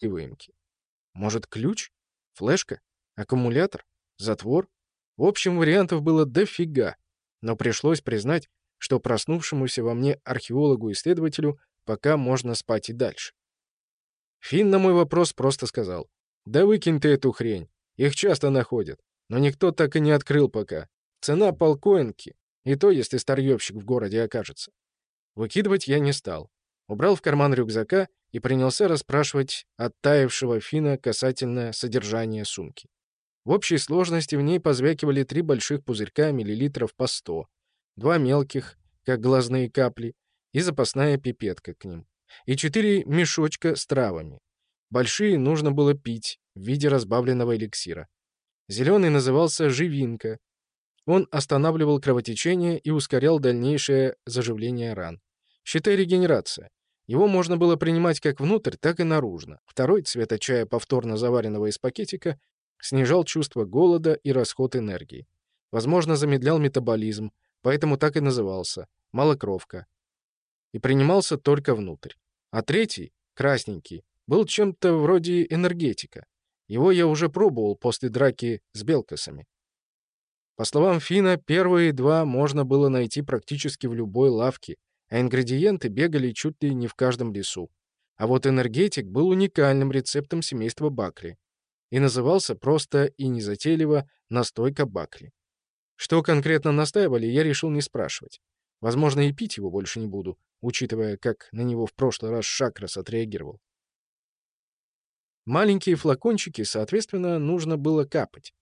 и выемки. Может, ключ? Флешка? Аккумулятор? Затвор? В общем, вариантов было дофига. Но пришлось признать, что проснувшемуся во мне археологу-исследователю пока можно спать и дальше. Финн на мой вопрос просто сказал. «Да выкинь ты эту хрень. Их часто находят. Но никто так и не открыл пока. Цена полкоинки. И то, если старьевщик в городе окажется». Выкидывать я не стал. Убрал в карман рюкзака и принялся расспрашивать оттаившего Фина касательно содержания сумки. В общей сложности в ней позвякивали три больших пузырька миллилитров по сто, два мелких, как глазные капли, и запасная пипетка к ним, и четыре мешочка с травами. Большие нужно было пить в виде разбавленного эликсира. Зеленый назывался «живинка». Он останавливал кровотечение и ускорял дальнейшее заживление ран. Считай регенерация. Его можно было принимать как внутрь, так и наружно. Второй цвета чая, повторно заваренного из пакетика, снижал чувство голода и расход энергии. Возможно, замедлял метаболизм, поэтому так и назывался — малокровка. И принимался только внутрь. А третий, красненький, был чем-то вроде энергетика. Его я уже пробовал после драки с белкосами. По словам Фина, первые два можно было найти практически в любой лавке, а ингредиенты бегали чуть ли не в каждом лесу. А вот энергетик был уникальным рецептом семейства Бакли и назывался просто и незатейливо «настойка Бакли». Что конкретно настаивали, я решил не спрашивать. Возможно, и пить его больше не буду, учитывая, как на него в прошлый раз Шакрас отреагировал. Маленькие флакончики, соответственно, нужно было капать.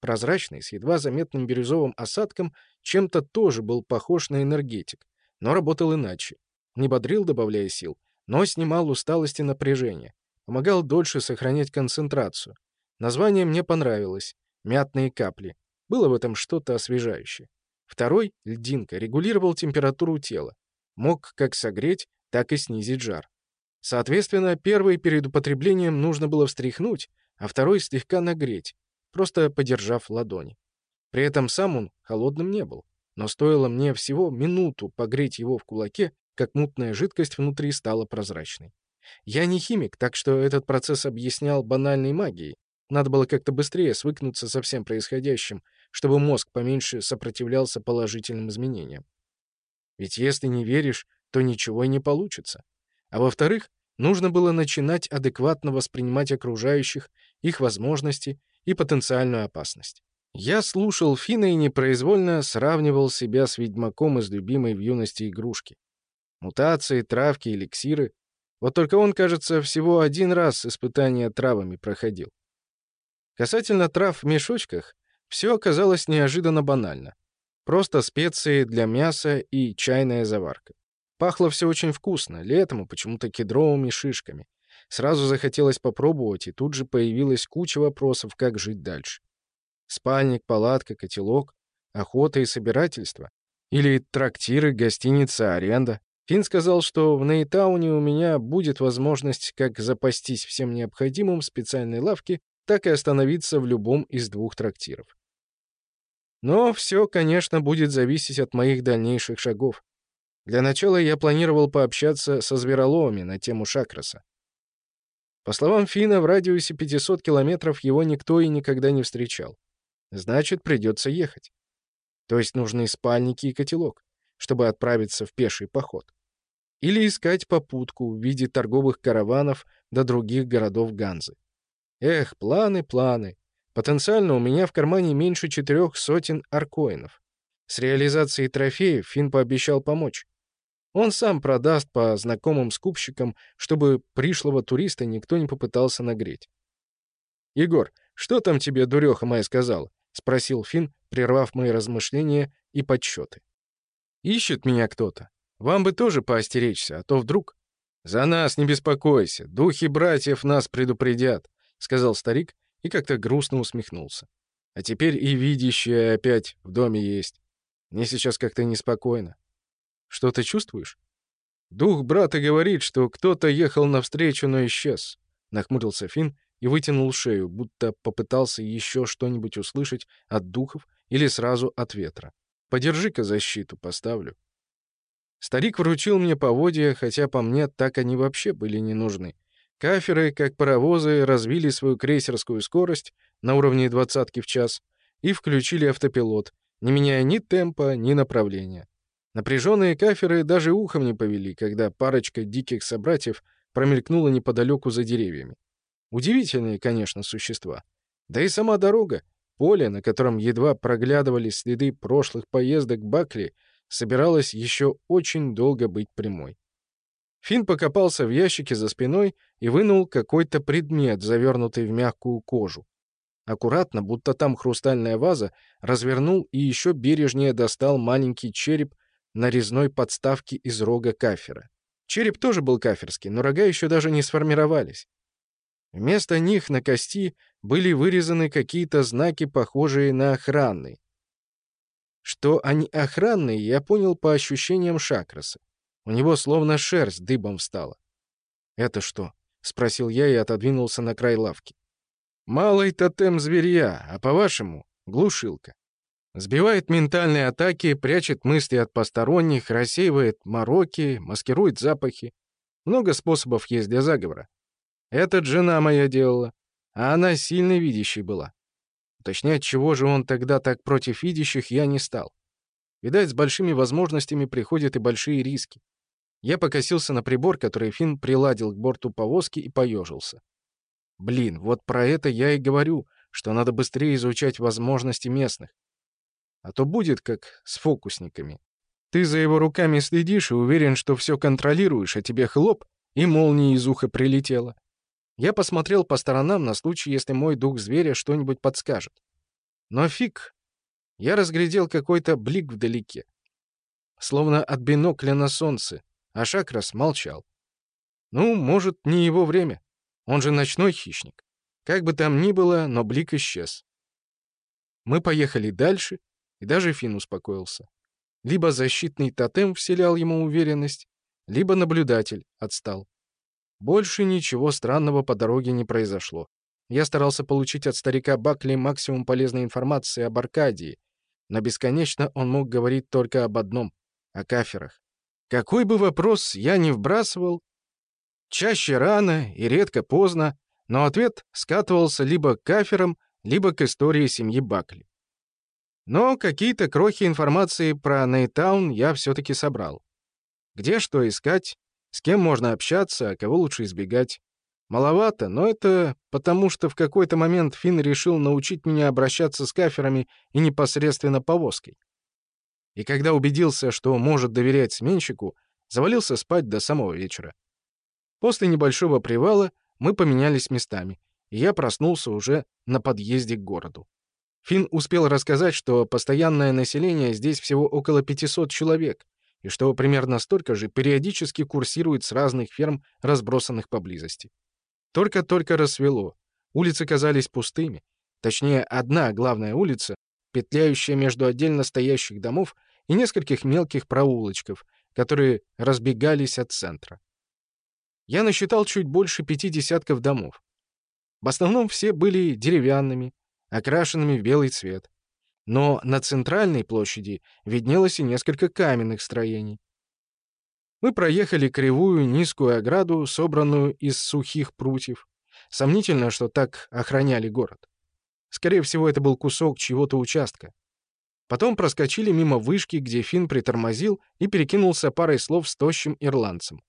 Прозрачный, с едва заметным бирюзовым осадком, чем-то тоже был похож на энергетик, но работал иначе. Не бодрил, добавляя сил, но снимал усталость и напряжение. Помогал дольше сохранять концентрацию. Название мне понравилось. «Мятные капли». Было в этом что-то освежающее. Второй, льдинка, регулировал температуру тела. Мог как согреть, так и снизить жар. Соответственно, первый перед употреблением нужно было встряхнуть, а второй слегка нагреть, просто подержав ладони. При этом сам он холодным не был, но стоило мне всего минуту погреть его в кулаке, как мутная жидкость внутри стала прозрачной. Я не химик, так что этот процесс объяснял банальной магией. Надо было как-то быстрее свыкнуться со всем происходящим, чтобы мозг поменьше сопротивлялся положительным изменениям. Ведь если не веришь, то ничего и не получится. А во-вторых, нужно было начинать адекватно воспринимать окружающих, их возможности и потенциальную опасность. Я слушал Фина и непроизвольно сравнивал себя с ведьмаком из любимой в юности игрушки. Мутации, травки, эликсиры. Вот только он, кажется, всего один раз испытания травами проходил. Касательно трав в мешочках, все оказалось неожиданно банально. Просто специи для мяса и чайная заварка. Пахло все очень вкусно, летом и почему-то кедровыми шишками. Сразу захотелось попробовать, и тут же появилась куча вопросов, как жить дальше. Спальник, палатка, котелок, охота и собирательство. Или трактиры, гостиница, аренда. Финн сказал, что в Нейтауне у меня будет возможность как запастись всем необходимым в специальной лавке, так и остановиться в любом из двух трактиров. Но все, конечно, будет зависеть от моих дальнейших шагов. Для начала я планировал пообщаться со звероловами на тему Шакраса. По словам Фина, в радиусе 500 километров его никто и никогда не встречал. Значит, придется ехать. То есть нужны спальники и котелок, чтобы отправиться в пеший поход. Или искать попутку в виде торговых караванов до других городов Ганзы. Эх, планы, планы. Потенциально у меня в кармане меньше четырех сотен аркоинов. С реализацией трофеев Фин пообещал помочь. Он сам продаст по знакомым скупщикам, чтобы пришлого туриста никто не попытался нагреть. «Егор, что там тебе дуреха моя сказала?» — спросил Финн, прервав мои размышления и подсчеты. «Ищет меня кто-то. Вам бы тоже поостеречься, а то вдруг...» «За нас не беспокойся, духи братьев нас предупредят», — сказал старик и как-то грустно усмехнулся. «А теперь и видящее опять в доме есть. Мне сейчас как-то неспокойно. Что ты чувствуешь? Дух брата говорит, что кто-то ехал навстречу, но исчез. Нахмурился Финн и вытянул шею, будто попытался еще что-нибудь услышать от духов или сразу от ветра. Подержи-ка защиту, поставлю. Старик вручил мне поводья, хотя по мне так они вообще были не нужны. Каферы, как паровозы, развили свою крейсерскую скорость на уровне двадцатки в час и включили автопилот, не меняя ни темпа, ни направления. Напряженные каферы даже ухом не повели, когда парочка диких собратьев промелькнула неподалеку за деревьями. Удивительные, конечно, существа. Да и сама дорога, поле, на котором едва проглядывали следы прошлых поездок Бакли, собиралась еще очень долго быть прямой. Финн покопался в ящике за спиной и вынул какой-то предмет, завернутый в мягкую кожу. Аккуратно, будто там хрустальная ваза, развернул и еще бережнее достал маленький череп на резной подставке из рога кафера. Череп тоже был каферский, но рога еще даже не сформировались. Вместо них на кости были вырезаны какие-то знаки, похожие на охранные. Что они охранные, я понял по ощущениям Шакраса. У него словно шерсть дыбом встала. «Это что?» — спросил я и отодвинулся на край лавки. «Малый тотем зверья, а по-вашему — глушилка. Сбивает ментальные атаки, прячет мысли от посторонних, рассеивает мороки, маскирует запахи. Много способов есть для заговора. Это жена моя делала, а она сильно видящей была. Уточнять, чего же он тогда так против видящих, я не стал. Видать, с большими возможностями приходят и большие риски. Я покосился на прибор, который Финн приладил к борту повозки и поежился. Блин, вот про это я и говорю, что надо быстрее изучать возможности местных. А то будет как с фокусниками. Ты за его руками следишь и уверен, что все контролируешь, а тебе хлоп, и молния из уха прилетела. Я посмотрел по сторонам на случай, если мой дух зверя что-нибудь подскажет. Но фиг. Я разглядел какой-то блик вдалеке. Словно от бинокля на солнце, а Шакрас молчал. Ну, может, не его время. Он же ночной хищник. Как бы там ни было, но блик исчез. Мы поехали дальше, и даже Финн успокоился. Либо защитный тотем вселял ему уверенность, либо наблюдатель отстал. Больше ничего странного по дороге не произошло. Я старался получить от старика Бакли максимум полезной информации об Аркадии, но бесконечно он мог говорить только об одном — о каферах. Какой бы вопрос я ни вбрасывал, чаще рано и редко поздно, но ответ скатывался либо к каферам, либо к истории семьи Бакли. Но какие-то крохи информации про Нейтаун я все-таки собрал. Где что искать, с кем можно общаться, а кого лучше избегать. Маловато, но это потому, что в какой-то момент Финн решил научить меня обращаться с каферами и непосредственно повозкой. И когда убедился, что может доверять сменщику, завалился спать до самого вечера. После небольшого привала мы поменялись местами, и я проснулся уже на подъезде к городу. Финн успел рассказать, что постоянное население здесь всего около 500 человек, и что примерно столько же периодически курсирует с разных ферм, разбросанных поблизости. Только-только рассвело. Улицы казались пустыми. Точнее, одна главная улица, петляющая между отдельно стоящих домов и нескольких мелких проулочков, которые разбегались от центра. Я насчитал чуть больше пяти десятков домов. В основном все были деревянными, окрашенными в белый цвет. Но на центральной площади виднелось и несколько каменных строений. Мы проехали кривую низкую ограду, собранную из сухих прутьев. Сомнительно, что так охраняли город. Скорее всего, это был кусок чьего-то участка. Потом проскочили мимо вышки, где Финн притормозил и перекинулся парой слов с тощим ирландцем.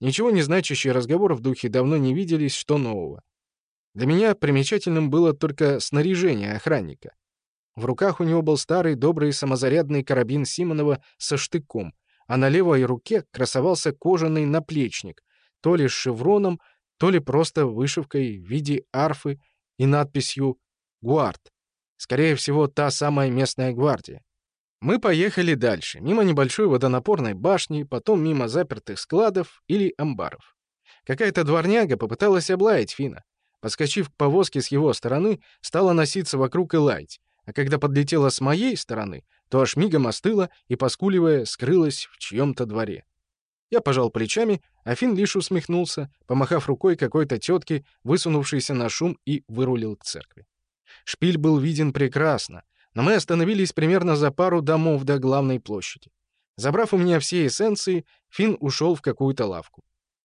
Ничего не значащий разговор в духе «давно не виделись, что нового». Для меня примечательным было только снаряжение охранника. В руках у него был старый добрый самозарядный карабин Симонова со штыком, а на левой руке красовался кожаный наплечник, то ли с шевроном, то ли просто вышивкой в виде арфы и надписью «Гуард». Скорее всего, та самая местная гвардия. Мы поехали дальше, мимо небольшой водонапорной башни, потом мимо запертых складов или амбаров. Какая-то дворняга попыталась облаять Фина. Подскочив к повозке с его стороны, стала носиться вокруг и лаять, а когда подлетела с моей стороны, то аж мигом остыла и, поскуливая, скрылась в чьем-то дворе. Я пожал плечами, а Фин лишь усмехнулся, помахав рукой какой-то тетке, высунувшейся на шум, и вырулил к церкви. Шпиль был виден прекрасно, но мы остановились примерно за пару домов до главной площади. Забрав у меня все эссенции, Фин ушел в какую-то лавку.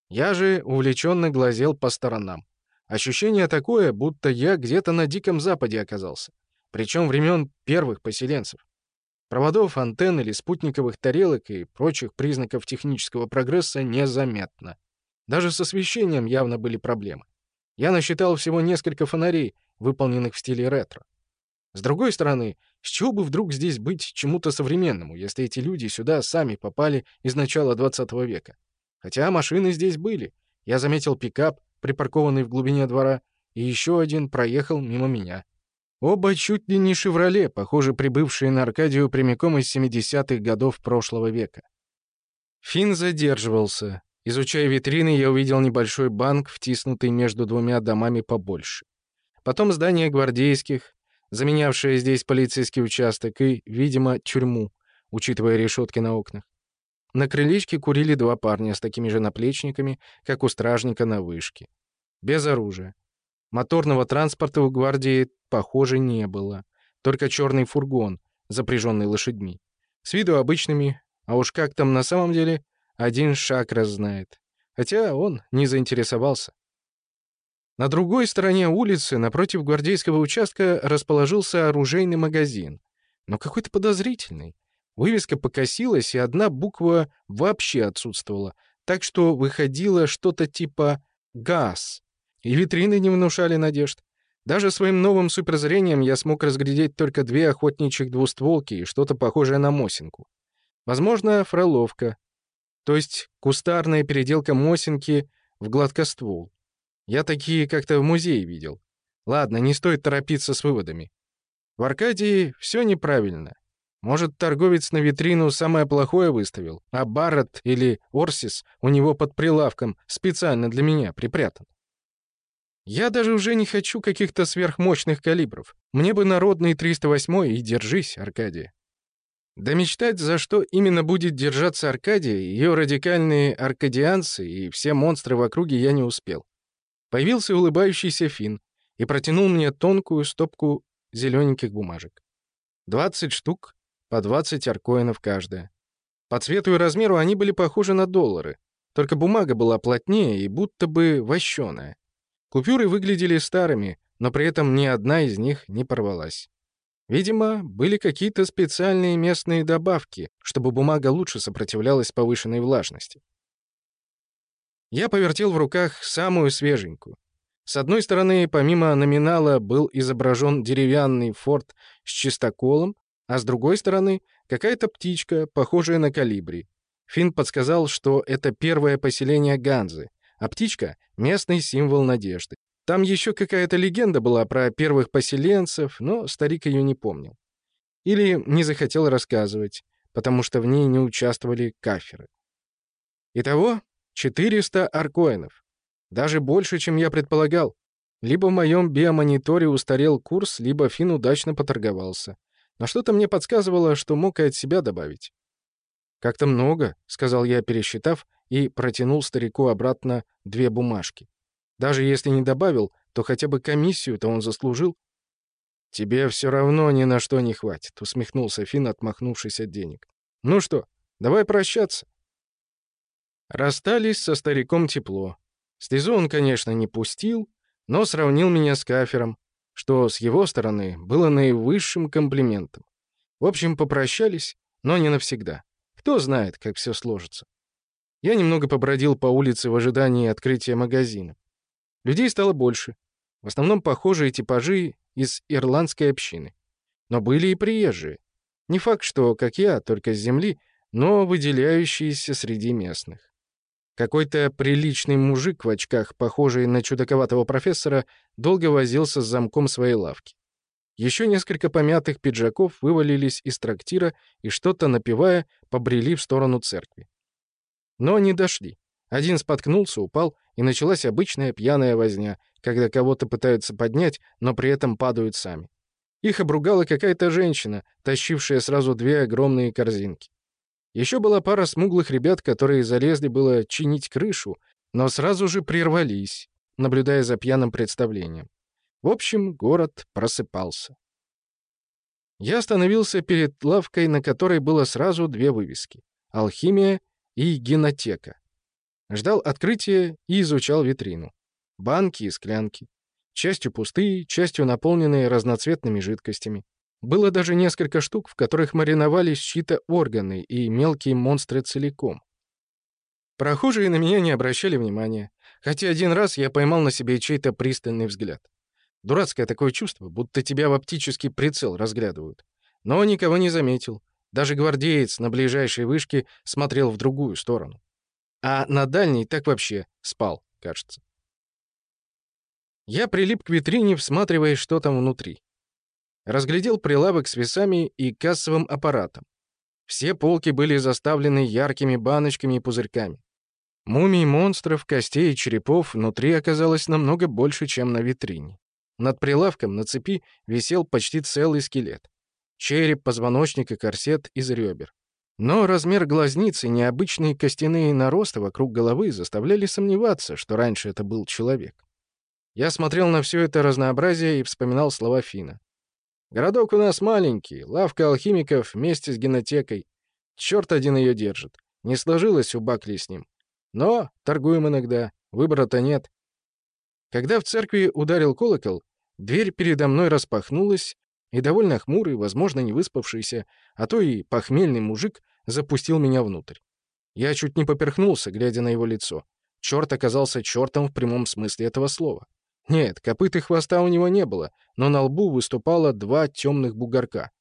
Я же увлеченно глазел по сторонам. Ощущение такое, будто я где-то на Диком Западе оказался. Причем времен первых поселенцев. Проводов, антенн или спутниковых тарелок и прочих признаков технического прогресса незаметно. Даже с освещением явно были проблемы. Я насчитал всего несколько фонарей, выполненных в стиле ретро. С другой стороны, с чего бы вдруг здесь быть чему-то современному, если эти люди сюда сами попали из начала 20 века? Хотя машины здесь были. Я заметил пикап, припаркованный в глубине двора, и еще один проехал мимо меня. Оба чуть ли не «Шевроле», похоже, прибывшие на Аркадию прямиком из 70-х годов прошлого века. Финн задерживался. Изучая витрины, я увидел небольшой банк, втиснутый между двумя домами побольше. Потом здание гвардейских, заменявшее здесь полицейский участок и, видимо, тюрьму, учитывая решетки на окнах. На крылечке курили два парня с такими же наплечниками, как у стражника на вышке. Без оружия. Моторного транспорта у гвардии, похоже, не было. Только черный фургон, запряженный лошадьми. С виду обычными, а уж как там на самом деле, один шаг раззнает. Хотя он не заинтересовался. На другой стороне улицы, напротив гвардейского участка, расположился оружейный магазин. Но какой-то подозрительный. Вывеска покосилась, и одна буква вообще отсутствовала, так что выходило что-то типа «газ». И витрины не внушали надежд. Даже своим новым суперзрением я смог разглядеть только две охотничьих двустволки и что-то похожее на Мосинку. Возможно, фроловка. То есть кустарная переделка Мосинки в гладкоствол. Я такие как-то в музее видел. Ладно, не стоит торопиться с выводами. В Аркадии все неправильно. Может, торговец на витрину самое плохое выставил, а Барретт или Орсис у него под прилавком специально для меня припрятан. Я даже уже не хочу каких-то сверхмощных калибров. Мне бы народный 308 и держись, Аркадия. Да мечтать, за что именно будет держаться Аркадия, ее радикальные аркадианцы и все монстры в округе я не успел. Появился улыбающийся Фин и протянул мне тонкую стопку зелененьких бумажек. 20 штук по 20 аркоинов каждая. По цвету и размеру они были похожи на доллары, только бумага была плотнее и будто бы вощеная. Купюры выглядели старыми, но при этом ни одна из них не порвалась. Видимо, были какие-то специальные местные добавки, чтобы бумага лучше сопротивлялась повышенной влажности. Я повертел в руках самую свеженькую. С одной стороны, помимо номинала был изображен деревянный форт с чистоколом, а с другой стороны — какая-то птичка, похожая на калибри. Финн подсказал, что это первое поселение Ганзы, а птичка — местный символ надежды. Там еще какая-то легенда была про первых поселенцев, но старик ее не помнил. Или не захотел рассказывать, потому что в ней не участвовали каферы. Итого 400 аркоинов. Даже больше, чем я предполагал. Либо в моем биомониторе устарел курс, либо Финн удачно поторговался. Но что-то мне подсказывало, что мог и от себя добавить. «Как-то много», — сказал я, пересчитав, и протянул старику обратно две бумажки. «Даже если не добавил, то хотя бы комиссию-то он заслужил». «Тебе все равно ни на что не хватит», — усмехнулся Финн, отмахнувшись от денег. «Ну что, давай прощаться». Расстались со стариком тепло. Слезу он, конечно, не пустил, но сравнил меня с кафером, что с его стороны было наивысшим комплиментом. В общем, попрощались, но не навсегда. Кто знает, как все сложится. Я немного побродил по улице в ожидании открытия магазина. Людей стало больше. В основном похожие типажи из ирландской общины. Но были и приезжие. Не факт, что, как я, только с земли, но выделяющиеся среди местных. Какой-то приличный мужик в очках, похожий на чудаковатого профессора, долго возился с замком своей лавки. Еще несколько помятых пиджаков вывалились из трактира и, что-то напивая, побрели в сторону церкви. Но не дошли. Один споткнулся, упал, и началась обычная пьяная возня, когда кого-то пытаются поднять, но при этом падают сами. Их обругала какая-то женщина, тащившая сразу две огромные корзинки. Еще была пара смуглых ребят, которые залезли было чинить крышу, но сразу же прервались, наблюдая за пьяным представлением. В общем, город просыпался. Я остановился перед лавкой, на которой было сразу две вывески — «Алхимия» и «Генотека». Ждал открытия и изучал витрину. Банки и склянки. Частью пустые, частью наполненные разноцветными жидкостями. Было даже несколько штук, в которых мариновались чьи-то органы и мелкие монстры целиком. Прохожие на меня не обращали внимания, хотя один раз я поймал на себе чей-то пристальный взгляд. Дурацкое такое чувство, будто тебя в оптический прицел разглядывают. Но никого не заметил. Даже гвардеец на ближайшей вышке смотрел в другую сторону. А на дальней так вообще спал, кажется. Я прилип к витрине, всматриваясь, что там внутри. Разглядел прилавок с весами и кассовым аппаратом. Все полки были заставлены яркими баночками и пузырьками. Мумий монстров, костей и черепов внутри оказалось намного больше, чем на витрине. Над прилавком на цепи висел почти целый скелет. Череп, позвоночник и корсет из ребер. Но размер глазницы и необычные костяные наросты вокруг головы заставляли сомневаться, что раньше это был человек. Я смотрел на все это разнообразие и вспоминал слова Фина. Городок у нас маленький, лавка алхимиков вместе с генотекой. Черт один ее держит. Не сложилось у Бакли с ним. Но торгуем иногда, выбора-то нет. Когда в церкви ударил колокол, дверь передо мной распахнулась, и довольно хмурый, возможно, не выспавшийся, а то и похмельный мужик запустил меня внутрь. Я чуть не поперхнулся, глядя на его лицо. Черт оказался чертом в прямом смысле этого слова. Нет, копыт и хвоста у него не было, но на лбу выступало два темных бугорка.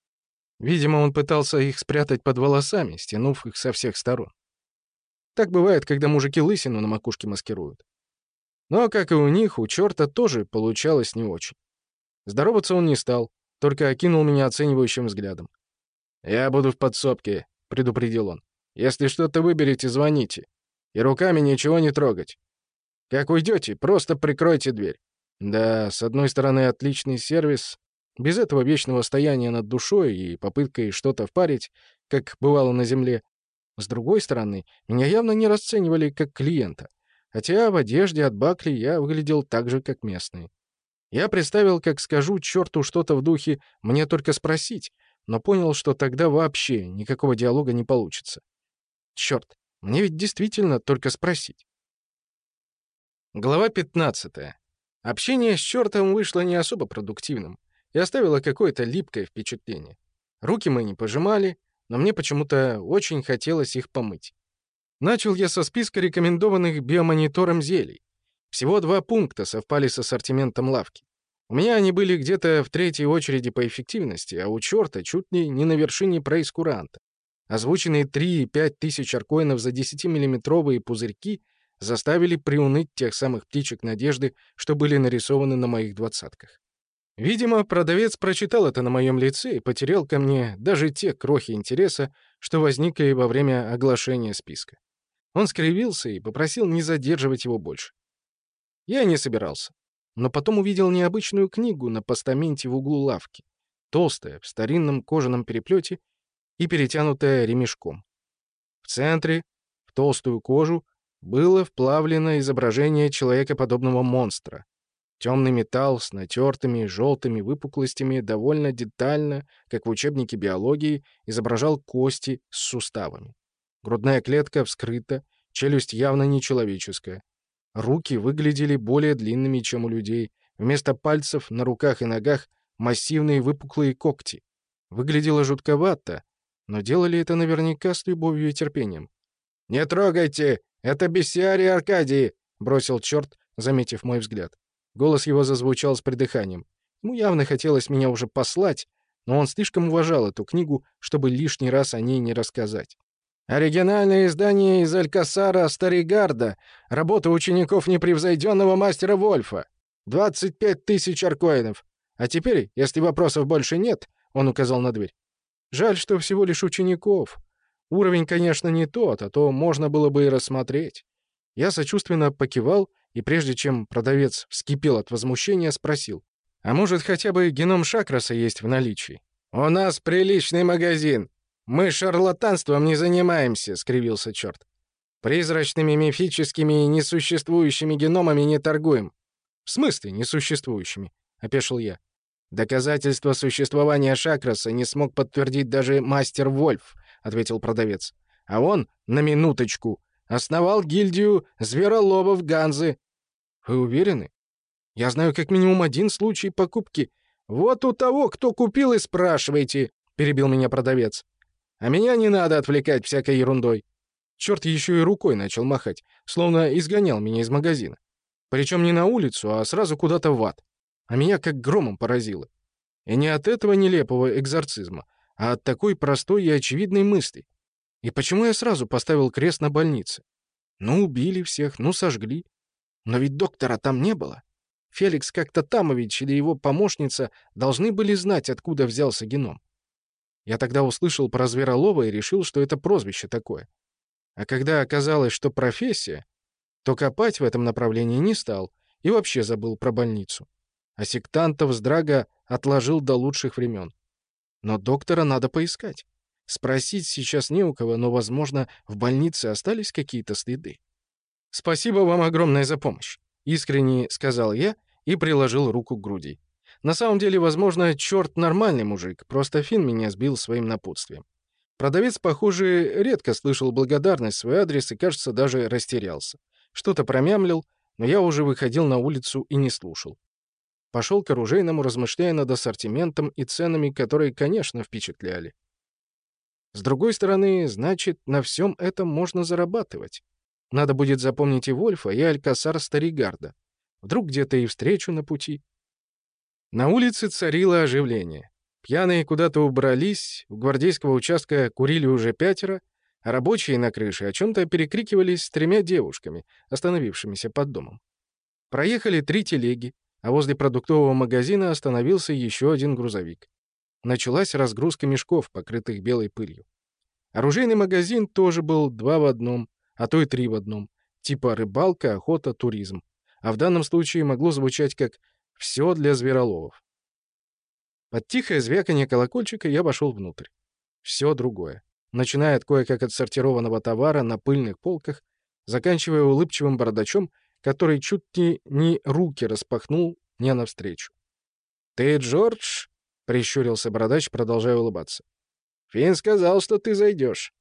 Видимо, он пытался их спрятать под волосами, стянув их со всех сторон. Так бывает, когда мужики лысину на макушке маскируют. Но, как и у них, у черта тоже получалось не очень. Здороваться он не стал, только окинул меня оценивающим взглядом. «Я буду в подсобке», — предупредил он. «Если что-то выберете, звоните. И руками ничего не трогать. Как уйдете, просто прикройте дверь. Да, с одной стороны, отличный сервис. Без этого вечного стояния над душой и попыткой что-то впарить, как бывало на земле. С другой стороны, меня явно не расценивали как клиента. Хотя в одежде от Бакли я выглядел так же, как местные. Я представил, как скажу черту что-то в духе «мне только спросить», но понял, что тогда вообще никакого диалога не получится. Черт, мне ведь действительно только спросить. Глава 15. Общение с чертом вышло не особо продуктивным и оставило какое-то липкое впечатление. Руки мы не пожимали, но мне почему-то очень хотелось их помыть. Начал я со списка рекомендованных биомонитором зелий. Всего два пункта совпали с ассортиментом лавки. У меня они были где-то в третьей очереди по эффективности, а у черта чуть ли не на вершине прейскуранта. Озвученные 3 и 5 тысяч аркоинов за 10-миллиметровые пузырьки заставили приуныть тех самых птичек надежды, что были нарисованы на моих двадцатках. Видимо, продавец прочитал это на моем лице и потерял ко мне даже те крохи интереса, что возникли во время оглашения списка. Он скривился и попросил не задерживать его больше. Я не собирался. Но потом увидел необычную книгу на постаменте в углу лавки, толстая, в старинном кожаном переплете и перетянутая ремешком. В центре, в толстую кожу, было вплавлено изображение человекоподобного монстра. Темный металл с натертыми желтыми выпуклостями довольно детально, как в учебнике биологии, изображал кости с суставами. Грудная клетка вскрыта, челюсть явно нечеловеческая. Руки выглядели более длинными, чем у людей. Вместо пальцев на руках и ногах массивные выпуклые когти. Выглядело жутковато, но делали это наверняка с любовью и терпением. «Не трогайте! «Это бестиарий Аркадии!» — бросил черт, заметив мой взгляд. Голос его зазвучал с придыханием. Ему явно хотелось меня уже послать, но он слишком уважал эту книгу, чтобы лишний раз о ней не рассказать. «Оригинальное издание из Алькасара Старигарда, работа учеников непревзойденного мастера Вольфа. 25 тысяч аркоинов. А теперь, если вопросов больше нет, — он указал на дверь. Жаль, что всего лишь учеников. Уровень, конечно, не тот, а то можно было бы и рассмотреть. Я сочувственно покивал, и прежде чем продавец вскипел от возмущения, спросил. «А может, хотя бы геном Шакраса есть в наличии?» «У нас приличный магазин. Мы шарлатанством не занимаемся», — скривился черт. «Призрачными, мифическими и несуществующими геномами не торгуем». «В смысле несуществующими?» — опешил я. Доказательства существования Шакраса не смог подтвердить даже мастер Вольф, — ответил продавец. «А он, на минуточку, Основал гильдию звероловов Ганзы». «Вы уверены? Я знаю как минимум один случай покупки». «Вот у того, кто купил, и спрашивайте», — перебил меня продавец. «А меня не надо отвлекать всякой ерундой». Черт еще и рукой начал махать, словно изгонял меня из магазина. Причем не на улицу, а сразу куда-то в ад. А меня как громом поразило. И не от этого нелепого экзорцизма, а от такой простой и очевидной мысли. И почему я сразу поставил крест на больнице? Ну, убили всех, ну, сожгли. Но ведь доктора там не было. Феликс Как-Татамович или его помощница должны были знать, откуда взялся геном. Я тогда услышал про Зверолова и решил, что это прозвище такое. А когда оказалось, что профессия, то копать в этом направлении не стал и вообще забыл про больницу. А сектантов с отложил до лучших времен. Но доктора надо поискать. Спросить сейчас не у кого, но, возможно, в больнице остались какие-то следы. «Спасибо вам огромное за помощь», — искренне сказал я и приложил руку к груди. На самом деле, возможно, черт нормальный мужик, просто Фин меня сбил своим напутствием. Продавец, похоже, редко слышал благодарность в свой адрес и, кажется, даже растерялся. Что-то промямлил, но я уже выходил на улицу и не слушал. Пошел к оружейному, размышляя над ассортиментом и ценами, которые, конечно, впечатляли. С другой стороны, значит, на всем этом можно зарабатывать. Надо будет запомнить и Вольфа, и Алькасар Старигарда. Вдруг где-то и встречу на пути. На улице царило оживление. Пьяные куда-то убрались, у гвардейского участка курили уже пятеро, а рабочие на крыше о чем-то перекрикивались с тремя девушками, остановившимися под домом. Проехали три телеги, а возле продуктового магазина остановился еще один грузовик. Началась разгрузка мешков, покрытых белой пылью. Оружейный магазин тоже был два в одном, а то и три в одном, типа рыбалка, охота, туризм. А в данном случае могло звучать как «все для звероловов». Под тихое звяканье колокольчика я вошел внутрь. Все другое. Начиная от кое-как отсортированного товара на пыльных полках, заканчивая улыбчивым бардачом, который чуть ли не руки распахнул мне навстречу. «Ты Джордж?» — прищурился бородач, продолжая улыбаться. «Финн сказал, что ты зайдешь».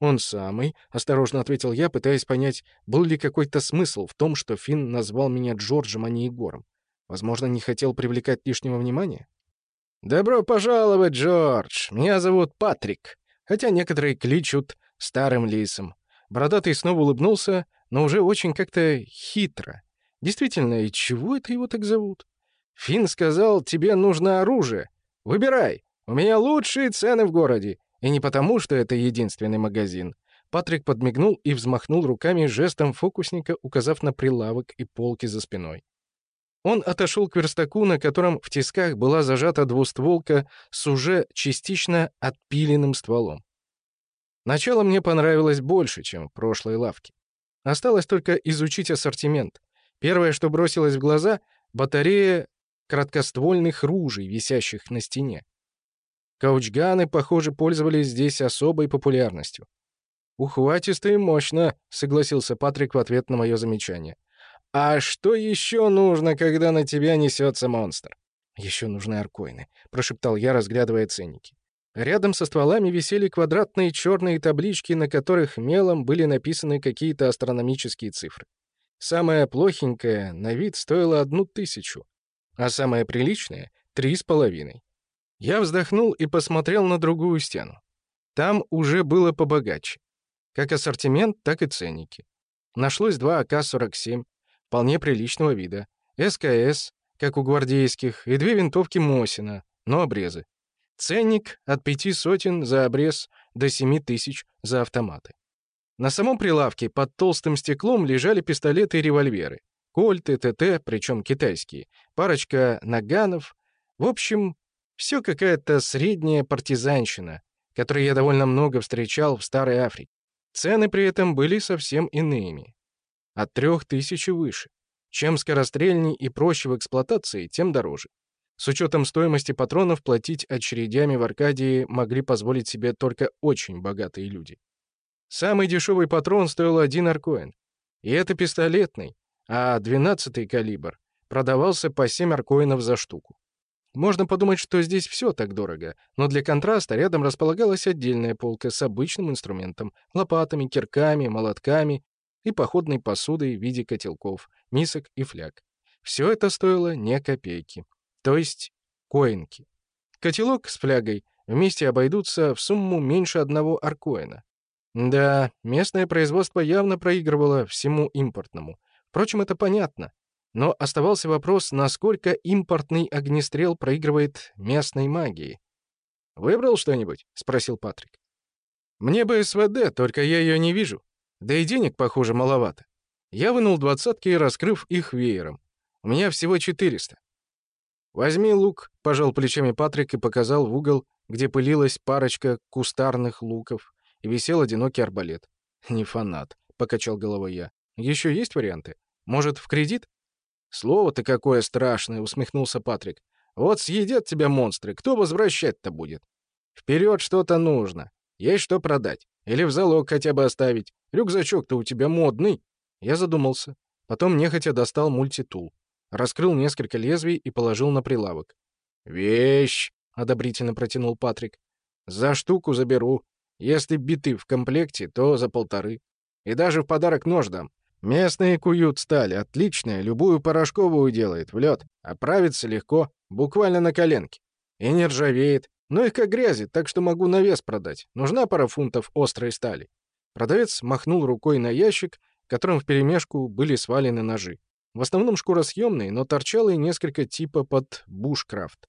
«Он самый», — осторожно ответил я, пытаясь понять, был ли какой-то смысл в том, что Финн назвал меня Джорджем, а не Егором. Возможно, не хотел привлекать лишнего внимания? «Добро пожаловать, Джордж! Меня зовут Патрик, хотя некоторые кличут Старым Лисом». Бородатый снова улыбнулся, но уже очень как-то хитро. Действительно, и чего это его так зовут? Финн сказал, тебе нужно оружие. Выбирай. У меня лучшие цены в городе. И не потому, что это единственный магазин. Патрик подмигнул и взмахнул руками жестом фокусника, указав на прилавок и полки за спиной. Он отошел к верстаку, на котором в тисках была зажата двустволка с уже частично отпиленным стволом. Начало мне понравилось больше, чем в прошлой лавке. Осталось только изучить ассортимент. Первое, что бросилось в глаза — батарея краткоствольных ружей, висящих на стене. Каучганы, похоже, пользовались здесь особой популярностью. «Ухватисто и мощно», — согласился Патрик в ответ на мое замечание. «А что еще нужно, когда на тебя несется монстр?» «Еще нужны аркоины», — прошептал я, разглядывая ценники. Рядом со стволами висели квадратные черные таблички, на которых мелом были написаны какие-то астрономические цифры. Самая плохенькая на вид стоила одну тысячу, а самая приличная — три с половиной. Я вздохнул и посмотрел на другую стену. Там уже было побогаче. Как ассортимент, так и ценники. Нашлось два АК-47, вполне приличного вида, СКС, как у гвардейских, и две винтовки Мосина, но обрезы. Ценник от пяти сотен за обрез до семи тысяч за автоматы. На самом прилавке под толстым стеклом лежали пистолеты и револьверы. Кольты, ТТ, причем китайские, парочка наганов. В общем, все какая-то средняя партизанщина, которую я довольно много встречал в Старой Африке. Цены при этом были совсем иными. От трех тысяч и выше. Чем скорострельней и проще в эксплуатации, тем дороже. С учетом стоимости патронов платить очередями в Аркадии могли позволить себе только очень богатые люди. Самый дешевый патрон стоил один аркоин. И это пистолетный, а 12-й калибр продавался по 7 аркоинов за штуку. Можно подумать, что здесь все так дорого, но для контраста рядом располагалась отдельная полка с обычным инструментом — лопатами, кирками, молотками и походной посудой в виде котелков, мисок и фляг. Все это стоило не копейки, то есть коинки. Котелок с флягой вместе обойдутся в сумму меньше одного аркоина. Да, местное производство явно проигрывало всему импортному. Впрочем, это понятно. Но оставался вопрос, насколько импортный огнестрел проигрывает местной магии. «Выбрал что-нибудь?» — спросил Патрик. «Мне бы СВД, только я ее не вижу. Да и денег, похоже, маловато. Я вынул двадцатки, раскрыв их веером. У меня всего 400. «Возьми лук», — пожал плечами Патрик и показал в угол, где пылилась парочка кустарных луков и висел одинокий арбалет. «Не фанат», — покачал головой я. «Еще есть варианты? Может, в кредит?» «Слово-то какое страшное», — усмехнулся Патрик. «Вот съедят тебя монстры, кто возвращать-то будет? Вперед что-то нужно. Есть что продать. Или в залог хотя бы оставить. Рюкзачок-то у тебя модный». Я задумался. Потом нехотя достал мультитул. Раскрыл несколько лезвий и положил на прилавок. «Вещь!» — одобрительно протянул Патрик. «За штуку заберу. Если биты в комплекте, то за полторы. И даже в подарок нож дам. Местные куют сталь, отличная, любую порошковую делает, в лед. Оправится легко, буквально на коленке. И не ржавеет. Но их как грязи, так что могу на вес продать. Нужна пара фунтов острой стали. Продавец махнул рукой на ящик, в котором вперемешку были свалены ножи. В основном шкуросъемные, но торчало и несколько типа под бушкрафт.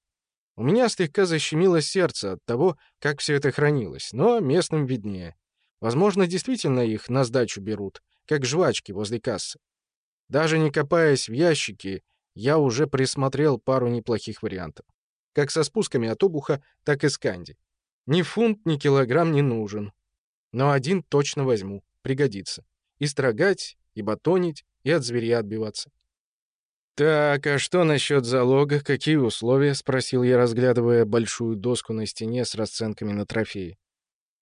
У меня слегка защемило сердце от того, как все это хранилось, но местным виднее. Возможно, действительно их на сдачу берут, как жвачки возле кассы. Даже не копаясь в ящике, я уже присмотрел пару неплохих вариантов. Как со спусками от обуха, так и с канди. Ни фунт, ни килограмм не нужен. Но один точно возьму, пригодится. И строгать, и батонить, и от зверя отбиваться. «Так, а что насчет залога? Какие условия?» — спросил я, разглядывая большую доску на стене с расценками на трофеи.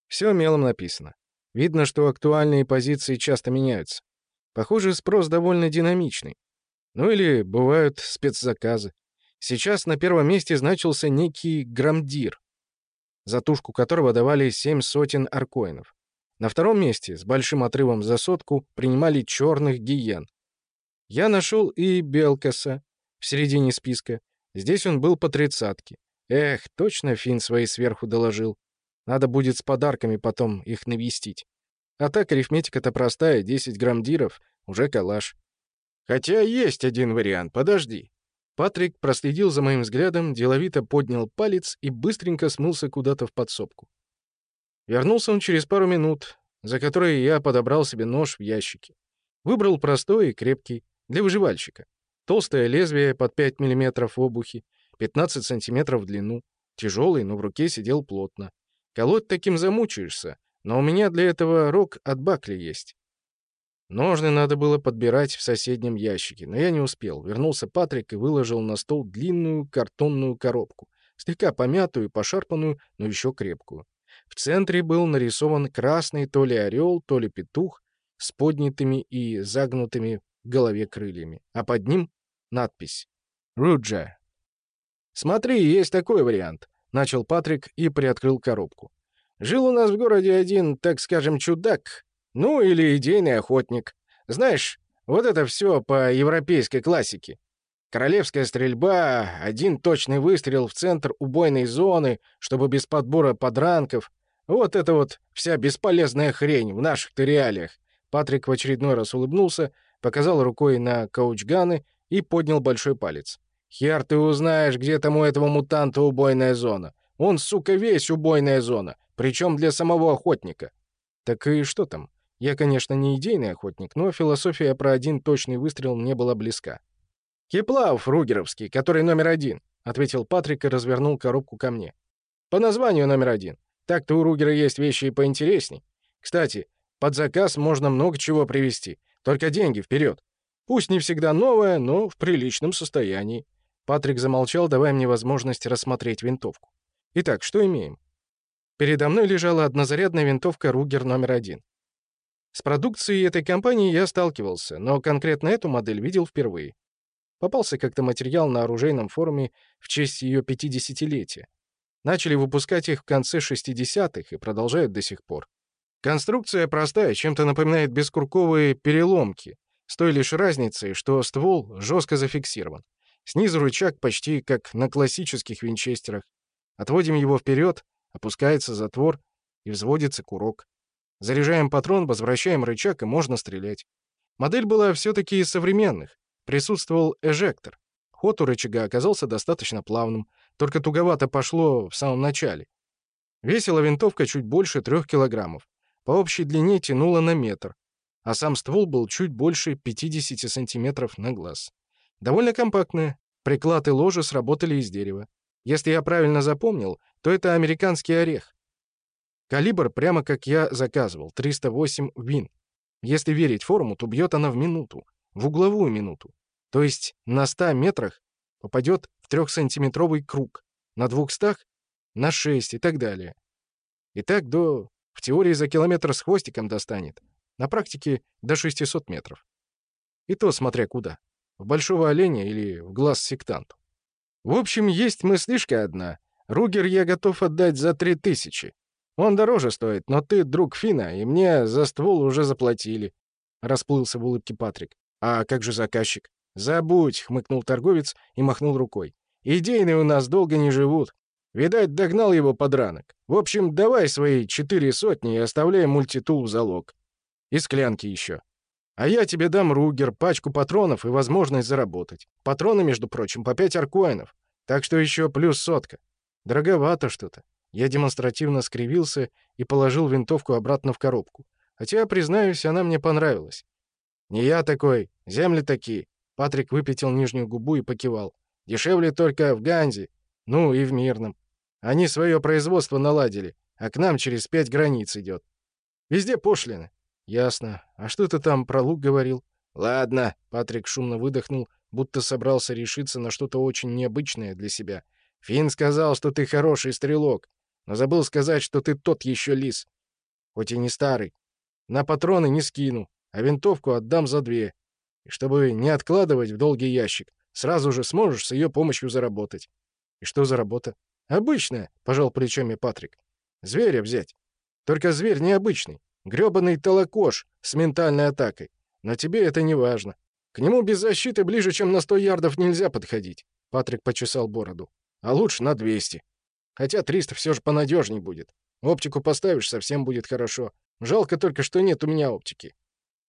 Все мелом написано. Видно, что актуальные позиции часто меняются. Похоже, спрос довольно динамичный. Ну или бывают спецзаказы. Сейчас на первом месте значился некий грамдир, за тушку которого давали семь сотен аркоинов. На втором месте, с большим отрывом за сотку, принимали черных гиен. Я нашел и Белкаса в середине списка. Здесь он был по тридцатке. Эх, точно Фин свои сверху доложил. Надо будет с подарками потом их навестить. А так арифметика-то простая, 10 грамм диров, уже калаш. Хотя есть один вариант, подожди. Патрик проследил за моим взглядом, деловито поднял палец и быстренько смылся куда-то в подсобку. Вернулся он через пару минут, за которые я подобрал себе нож в ящике. Выбрал простой и крепкий, для выживальщика. Толстое лезвие под 5 мм в обухе, 15 см в длину. Тяжелый, но в руке сидел плотно. Колоть таким замучаешься, но у меня для этого рог от бакли есть. Ножны надо было подбирать в соседнем ящике, но я не успел. Вернулся Патрик и выложил на стол длинную картонную коробку, слегка помятую, пошарпанную, но еще крепкую. В центре был нарисован красный то ли орел, то ли петух с поднятыми и загнутыми в голове крыльями, а под ним надпись «Руджа». «Смотри, есть такой вариант», — начал Патрик и приоткрыл коробку. «Жил у нас в городе один, так скажем, чудак, ну или идейный охотник. Знаешь, вот это все по европейской классике. Королевская стрельба, один точный выстрел в центр убойной зоны, чтобы без подбора подранков. Вот это вот вся бесполезная хрень в наших-то реалиях. Патрик в очередной раз улыбнулся, показал рукой на каучганы и поднял большой палец. «Хер ты узнаешь, где там у этого мутанта убойная зона. Он, сука, весь убойная зона, причем для самого охотника». «Так и что там?» Я, конечно, не идейный охотник, но философия про один точный выстрел мне была близка. «Кеплав Ругеровский, который номер один», — ответил Патрик и развернул коробку ко мне. «По названию номер один. Так-то у Ругера есть вещи и поинтересней. Кстати, под заказ можно много чего привезти. Только деньги вперед. Пусть не всегда новое, но в приличном состоянии». Патрик замолчал, давая мне возможность рассмотреть винтовку. Итак, что имеем? Передо мной лежала однозарядная винтовка Ругер номер один. С продукцией этой компании я сталкивался, но конкретно эту модель видел впервые. Попался как-то материал на оружейном форуме в честь ее 50-летия. Начали выпускать их в конце 60-х и продолжают до сих пор. Конструкция простая, чем-то напоминает бескурковые переломки, с той лишь разницей, что ствол жестко зафиксирован. Снизу рычаг почти как на классических винчестерах. Отводим его вперед, опускается затвор и взводится курок. Заряжаем патрон, возвращаем рычаг, и можно стрелять. Модель была все-таки из современных. Присутствовал эжектор. Ход у рычага оказался достаточно плавным, только туговато пошло в самом начале. Весила винтовка чуть больше трех килограммов. По общей длине тянула на метр, а сам ствол был чуть больше 50 сантиметров на глаз. Довольно компактная. Приклад и ложе сработали из дерева. Если я правильно запомнил, то это американский орех. Калибр прямо как я заказывал, 308 вин. Если верить форуму, то бьет она в минуту, в угловую минуту. То есть на 100 метрах попадет в 3-сантиметровый круг, на 200 — на 6 и так далее. И так до... В теории за километр с хвостиком достанет. На практике до 600 метров. И то смотря куда. В большого оленя или в глаз сектанту. В общем, есть мыслишка одна. Ругер я готов отдать за 3000. Он дороже стоит, но ты друг Фина, и мне за ствол уже заплатили. Расплылся в улыбке Патрик. А как же заказчик? Забудь, хмыкнул торговец и махнул рукой. Идейные у нас долго не живут. Видать, догнал его подранок. В общем, давай свои четыре сотни и оставляй мультитул в залог. И склянки еще. А я тебе дам ругер, пачку патронов и возможность заработать. Патроны, между прочим, по пять аркоинов. Так что еще плюс сотка. Дороговато что-то. Я демонстративно скривился и положил винтовку обратно в коробку. Хотя, признаюсь, она мне понравилась. «Не я такой, земли такие». Патрик выпятил нижнюю губу и покивал. «Дешевле только в Ганзе, ну и в Мирном. Они свое производство наладили, а к нам через пять границ идет. Везде пошлины». «Ясно. А что ты там про лук говорил?» «Ладно», — Патрик шумно выдохнул, будто собрался решиться на что-то очень необычное для себя. «Финн сказал, что ты хороший стрелок. Но забыл сказать, что ты тот еще лис. Хоть и не старый. На патроны не скину, а винтовку отдам за две. И чтобы не откладывать в долгий ящик, сразу же сможешь с ее помощью заработать. И что за работа? Обычная, пожал плечами Патрик. Зверя взять. Только зверь необычный. грёбаный толокош с ментальной атакой. Но тебе это не важно. К нему без защиты ближе, чем на сто ярдов нельзя подходить. Патрик почесал бороду. А лучше на двести. Хотя 300 все же понадежней будет. Оптику поставишь, совсем будет хорошо. Жалко только, что нет у меня оптики.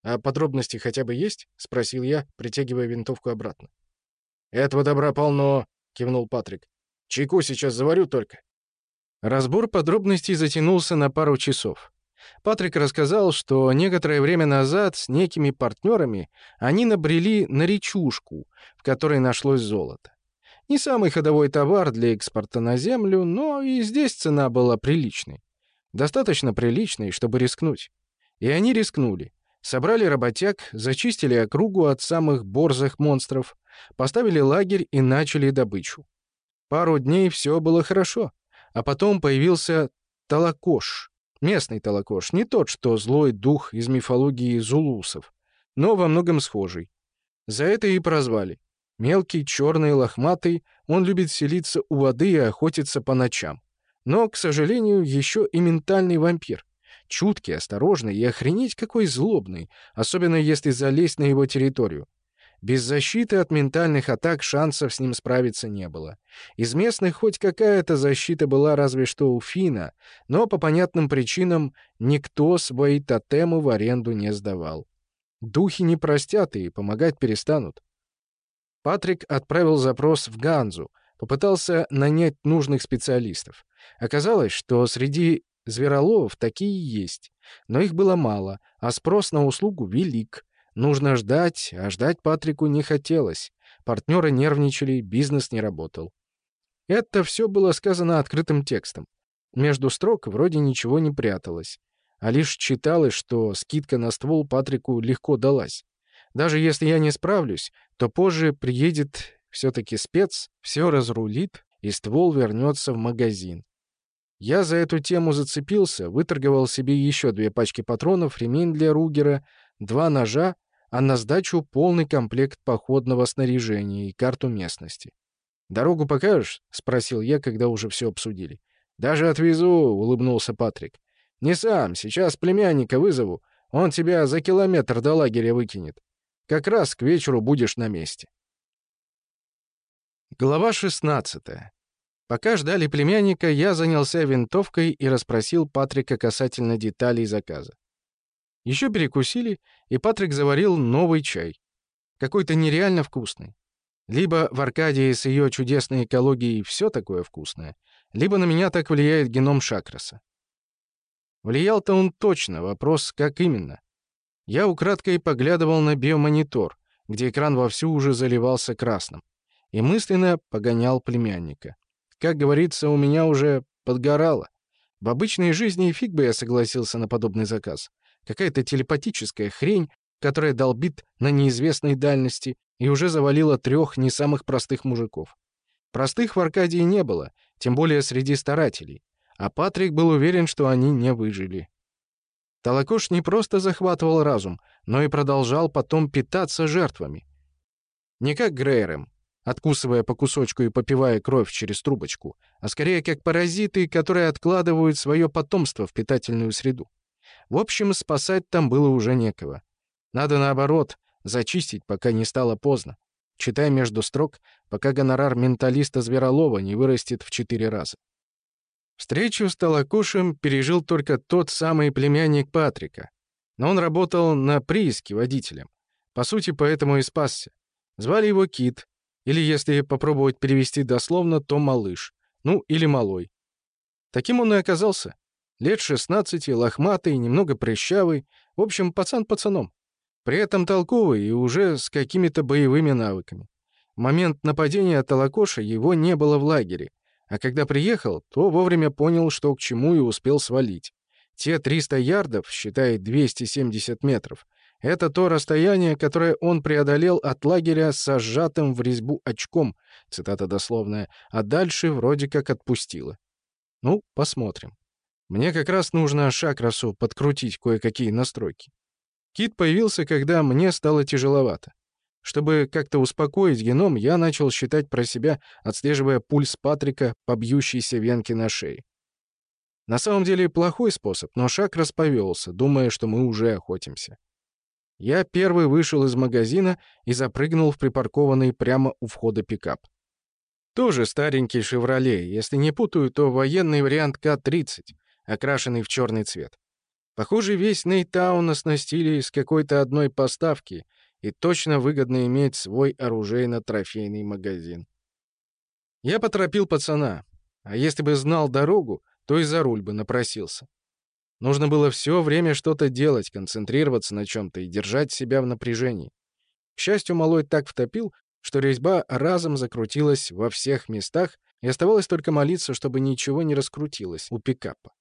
А подробности хотя бы есть? спросил я, притягивая винтовку обратно. Этого добра полно, кивнул Патрик. Чайку сейчас заварю только. Разбор подробностей затянулся на пару часов. Патрик рассказал, что некоторое время назад с некими партнерами они набрели на речушку, в которой нашлось золото. Не самый ходовой товар для экспорта на землю, но и здесь цена была приличной. Достаточно приличной, чтобы рискнуть. И они рискнули. Собрали работяг, зачистили округу от самых борзых монстров, поставили лагерь и начали добычу. Пару дней все было хорошо, а потом появился Талакош. Местный Талакош, не тот, что злой дух из мифологии зулусов, но во многом схожий. За это и прозвали. Мелкий, черный, лохматый, он любит селиться у воды и охотиться по ночам. Но, к сожалению, еще и ментальный вампир. Чуткий, осторожный и охренеть какой злобный, особенно если залезть на его территорию. Без защиты от ментальных атак шансов с ним справиться не было. Из местных хоть какая-то защита была разве что у Фина, но по понятным причинам никто свои тотемы в аренду не сдавал. Духи не простят и помогать перестанут. Патрик отправил запрос в Ганзу, попытался нанять нужных специалистов. Оказалось, что среди звероловов такие есть, но их было мало, а спрос на услугу велик. Нужно ждать, а ждать Патрику не хотелось. Партнеры нервничали, бизнес не работал. Это все было сказано открытым текстом. Между строк вроде ничего не пряталось, а лишь читалось, что скидка на ствол Патрику легко далась. Даже если я не справлюсь, то позже приедет все-таки спец, все разрулит, и ствол вернется в магазин. Я за эту тему зацепился, выторговал себе еще две пачки патронов, ремень для Ругера, два ножа, а на сдачу полный комплект походного снаряжения и карту местности. «Дорогу покажешь?» — спросил я, когда уже все обсудили. «Даже отвезу», — улыбнулся Патрик. «Не сам, сейчас племянника вызову. Он тебя за километр до лагеря выкинет. Как раз к вечеру будешь на месте». Глава 16. Пока ждали племянника, я занялся винтовкой и расспросил Патрика касательно деталей заказа. Еще перекусили, и Патрик заварил новый чай. Какой-то нереально вкусный. Либо в Аркадии с ее чудесной экологией все такое вкусное, либо на меня так влияет геном Шакраса. Влиял-то он точно, вопрос, как именно. Я украдкой поглядывал на биомонитор, где экран вовсю уже заливался красным, и мысленно погонял племянника. Как говорится, у меня уже подгорало. В обычной жизни фиг бы я согласился на подобный заказ. Какая-то телепатическая хрень, которая долбит на неизвестной дальности и уже завалила трех не самых простых мужиков. Простых в Аркадии не было, тем более среди старателей, а Патрик был уверен, что они не выжили. Толокош не просто захватывал разум, но и продолжал потом питаться жертвами. Не как Грейрем, откусывая по кусочку и попивая кровь через трубочку, а скорее как паразиты, которые откладывают свое потомство в питательную среду. В общем, спасать там было уже некого. Надо, наоборот, зачистить, пока не стало поздно. Читай между строк, пока гонорар менталиста Зверолова не вырастет в четыре раза. Встречу с Толокушем пережил только тот самый племянник Патрика. Но он работал на прииске водителем. По сути, поэтому и спасся. Звали его Кит, или, если попробовать перевести дословно, то малыш. Ну, или малой. Таким он и оказался. Лет 16, лохматый, немного прыщавый. В общем, пацан пацаном. При этом толковый и уже с какими-то боевыми навыками. В момент нападения Толокоша его не было в лагере, а когда приехал, то вовремя понял, что к чему и успел свалить. Те 300 ярдов, считай 270 метров, это то расстояние, которое он преодолел от лагеря со сжатым в резьбу очком, цитата дословная, а дальше вроде как отпустило. Ну, посмотрим. Мне как раз нужно Шакрасу подкрутить кое-какие настройки. Кит появился, когда мне стало тяжеловато. Чтобы как-то успокоить геном, я начал считать про себя, отслеживая пульс Патрика по бьющейся венке на шее. На самом деле плохой способ, но шаг расповелся, думая, что мы уже охотимся. Я первый вышел из магазина и запрыгнул в припаркованный прямо у входа пикап. Тоже старенький «Шевроле», если не путаю, то военный вариант К-30, окрашенный в черный цвет. Похоже, весь Нейтаун оснастили с какой-то одной поставки, и точно выгодно иметь свой оружейно-трофейный магазин. Я поторопил пацана, а если бы знал дорогу, то и за руль бы напросился. Нужно было все время что-то делать, концентрироваться на чем-то и держать себя в напряжении. К счастью, малой так втопил, что резьба разом закрутилась во всех местах, и оставалось только молиться, чтобы ничего не раскрутилось у пикапа.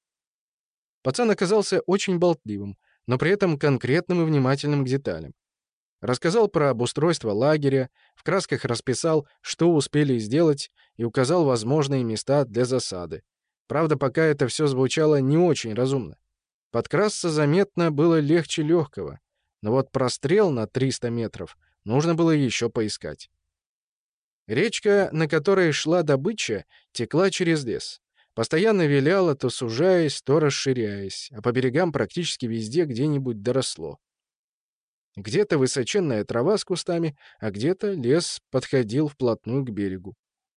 Пацан оказался очень болтливым, но при этом конкретным и внимательным к деталям. Рассказал про обустройство лагеря, в красках расписал, что успели сделать, и указал возможные места для засады. Правда, пока это все звучало не очень разумно. Подкрасться заметно было легче легкого, но вот прострел на 300 метров нужно было еще поискать. Речка, на которой шла добыча, текла через лес. Постоянно виляла, то сужаясь, то расширяясь, а по берегам практически везде где-нибудь доросло. Где-то высоченная трава с кустами, а где-то лес подходил вплотную к берегу.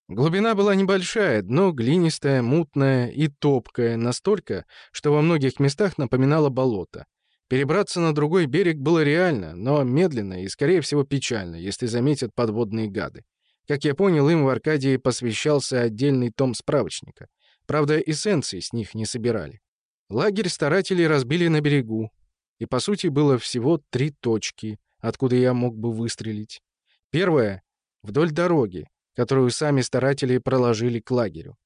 Глубина была небольшая, дно глинистое, мутное и топкое, настолько, что во многих местах напоминало болото. Перебраться на другой берег было реально, но медленно и, скорее всего, печально, если заметят подводные гады. Как я понял, им в Аркадии посвящался отдельный том справочника. Правда, эссенции с них не собирали. Лагерь старателей разбили на берегу, и, по сути, было всего три точки, откуда я мог бы выстрелить. Первая — вдоль дороги, которую сами старатели проложили к лагерю.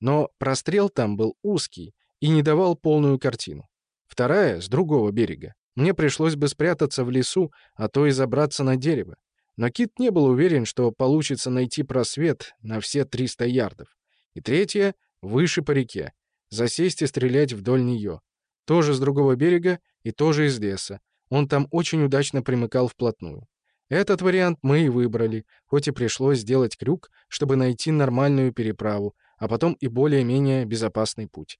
Но прострел там был узкий и не давал полную картину. Вторая — с другого берега. Мне пришлось бы спрятаться в лесу, а то и забраться на дерево. Но Кит не был уверен, что получится найти просвет на все 300 ярдов. И третья выше по реке, засесть и стрелять вдоль нее. Тоже с другого берега и тоже из леса. он там очень удачно примыкал вплотную. Этот вариант мы и выбрали, хоть и пришлось сделать крюк, чтобы найти нормальную переправу, а потом и более-менее безопасный путь.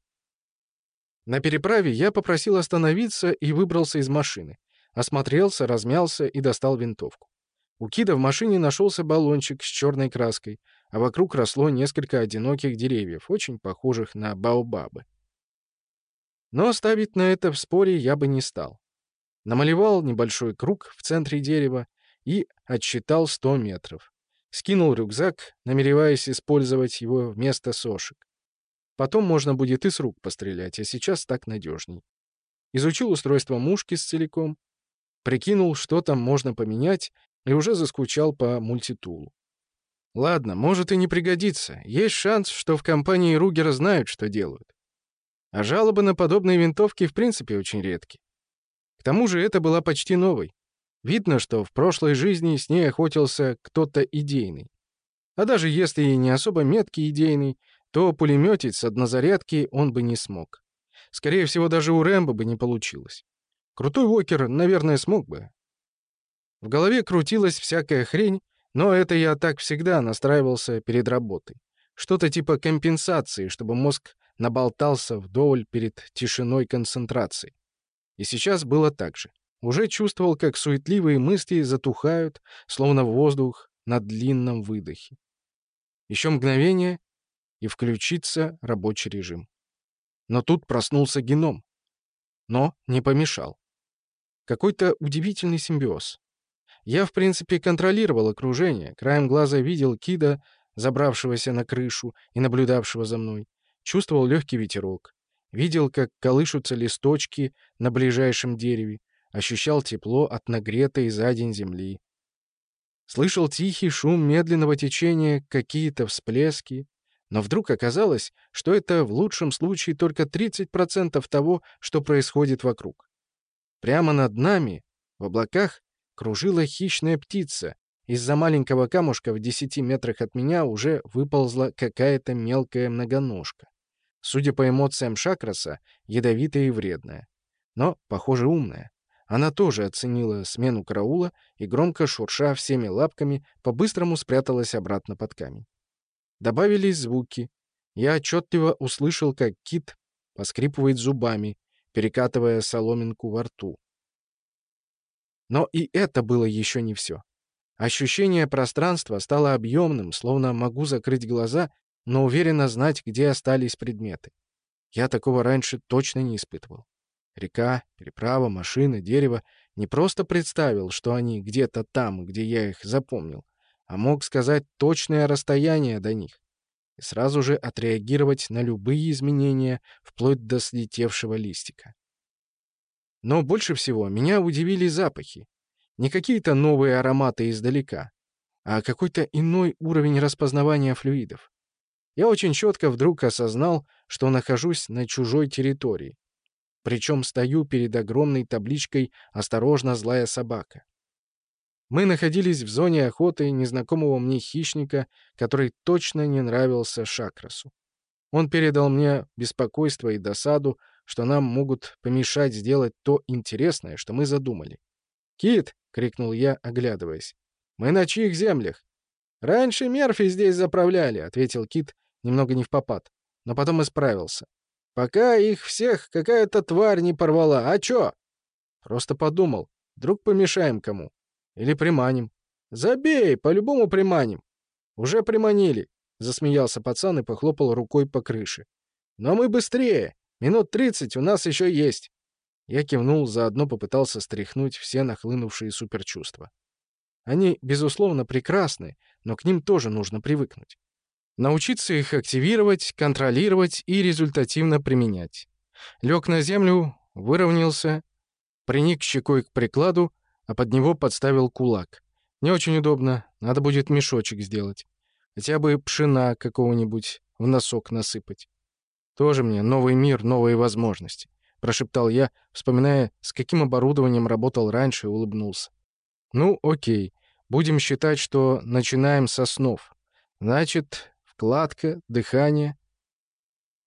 На переправе я попросил остановиться и выбрался из машины. Осмотрелся, размялся и достал винтовку. У Кида в машине нашелся баллончик с черной краской, а вокруг росло несколько одиноких деревьев, очень похожих на баобабы. Но ставить на это в споре я бы не стал. Намалевал небольшой круг в центре дерева и отсчитал 100 метров. Скинул рюкзак, намереваясь использовать его вместо сошек. Потом можно будет и с рук пострелять, а сейчас так надежней. Изучил устройство мушки с целиком, прикинул, что там можно поменять, и уже заскучал по мультитулу. Ладно, может и не пригодится. Есть шанс, что в компании Ругера знают, что делают. А жалобы на подобные винтовки в принципе очень редки. К тому же это была почти новой. Видно, что в прошлой жизни с ней охотился кто-то идейный. А даже если и не особо меткий идейный, то пулеметить с однозарядки он бы не смог. Скорее всего, даже у Рэмбо бы не получилось. Крутой Уокер, наверное, смог бы. В голове крутилась всякая хрень, но это я так всегда настраивался перед работой. Что-то типа компенсации, чтобы мозг наболтался вдоволь перед тишиной концентрации. И сейчас было так же. Уже чувствовал, как суетливые мысли затухают, словно воздух на длинном выдохе. Еще мгновение, и включится рабочий режим. Но тут проснулся геном. Но не помешал. Какой-то удивительный симбиоз. Я, в принципе, контролировал окружение, краем глаза видел Кида, забравшегося на крышу и наблюдавшего за мной. Чувствовал легкий ветерок. Видел, как колышутся листочки на ближайшем дереве ощущал тепло от нагретой за день земли. Слышал тихий шум медленного течения, какие-то всплески, но вдруг оказалось, что это в лучшем случае только 30% того, что происходит вокруг. Прямо над нами, в облаках, кружила хищная птица. Из-за маленького камушка в 10 метрах от меня уже выползла какая-то мелкая многоножка. Судя по эмоциям Шакраса, ядовитая и вредная. Но, похоже, умная. Она тоже оценила смену караула и, громко шурша всеми лапками, по-быстрому спряталась обратно под камень. Добавились звуки. Я отчетливо услышал, как кит поскрипывает зубами, перекатывая соломинку во рту. Но и это было еще не все. Ощущение пространства стало объемным, словно могу закрыть глаза, но уверенно знать, где остались предметы. Я такого раньше точно не испытывал. Река, переправа, машина, дерево. Не просто представил, что они где-то там, где я их запомнил, а мог сказать точное расстояние до них и сразу же отреагировать на любые изменения, вплоть до слетевшего листика. Но больше всего меня удивили запахи. Не какие-то новые ароматы издалека, а какой-то иной уровень распознавания флюидов. Я очень четко вдруг осознал, что нахожусь на чужой территории, причем стою перед огромной табличкой «Осторожно, злая собака». Мы находились в зоне охоты незнакомого мне хищника, который точно не нравился Шакрасу. Он передал мне беспокойство и досаду, что нам могут помешать сделать то интересное, что мы задумали. «Кит!» — крикнул я, оглядываясь. «Мы на чьих землях?» «Раньше Мерфи здесь заправляли», — ответил Кит, немного не в попад, но потом исправился. Пока их всех какая-то тварь не порвала. А чё? Просто подумал. Вдруг помешаем кому. Или приманим. Забей, по-любому приманим. Уже приманили. Засмеялся пацан и похлопал рукой по крыше. Но мы быстрее. Минут тридцать у нас еще есть. Я кивнул, заодно попытался стряхнуть все нахлынувшие суперчувства. Они, безусловно, прекрасны, но к ним тоже нужно привыкнуть научиться их активировать, контролировать и результативно применять. Лег на землю, выровнялся, приник щекой к прикладу, а под него подставил кулак. Не очень удобно, надо будет мешочек сделать. Хотя бы пшена какого-нибудь в носок насыпать. Тоже мне новый мир, новые возможности. Прошептал я, вспоминая, с каким оборудованием работал раньше, и улыбнулся. Ну, окей. Будем считать, что начинаем со снов. Значит, кладка, дыхание.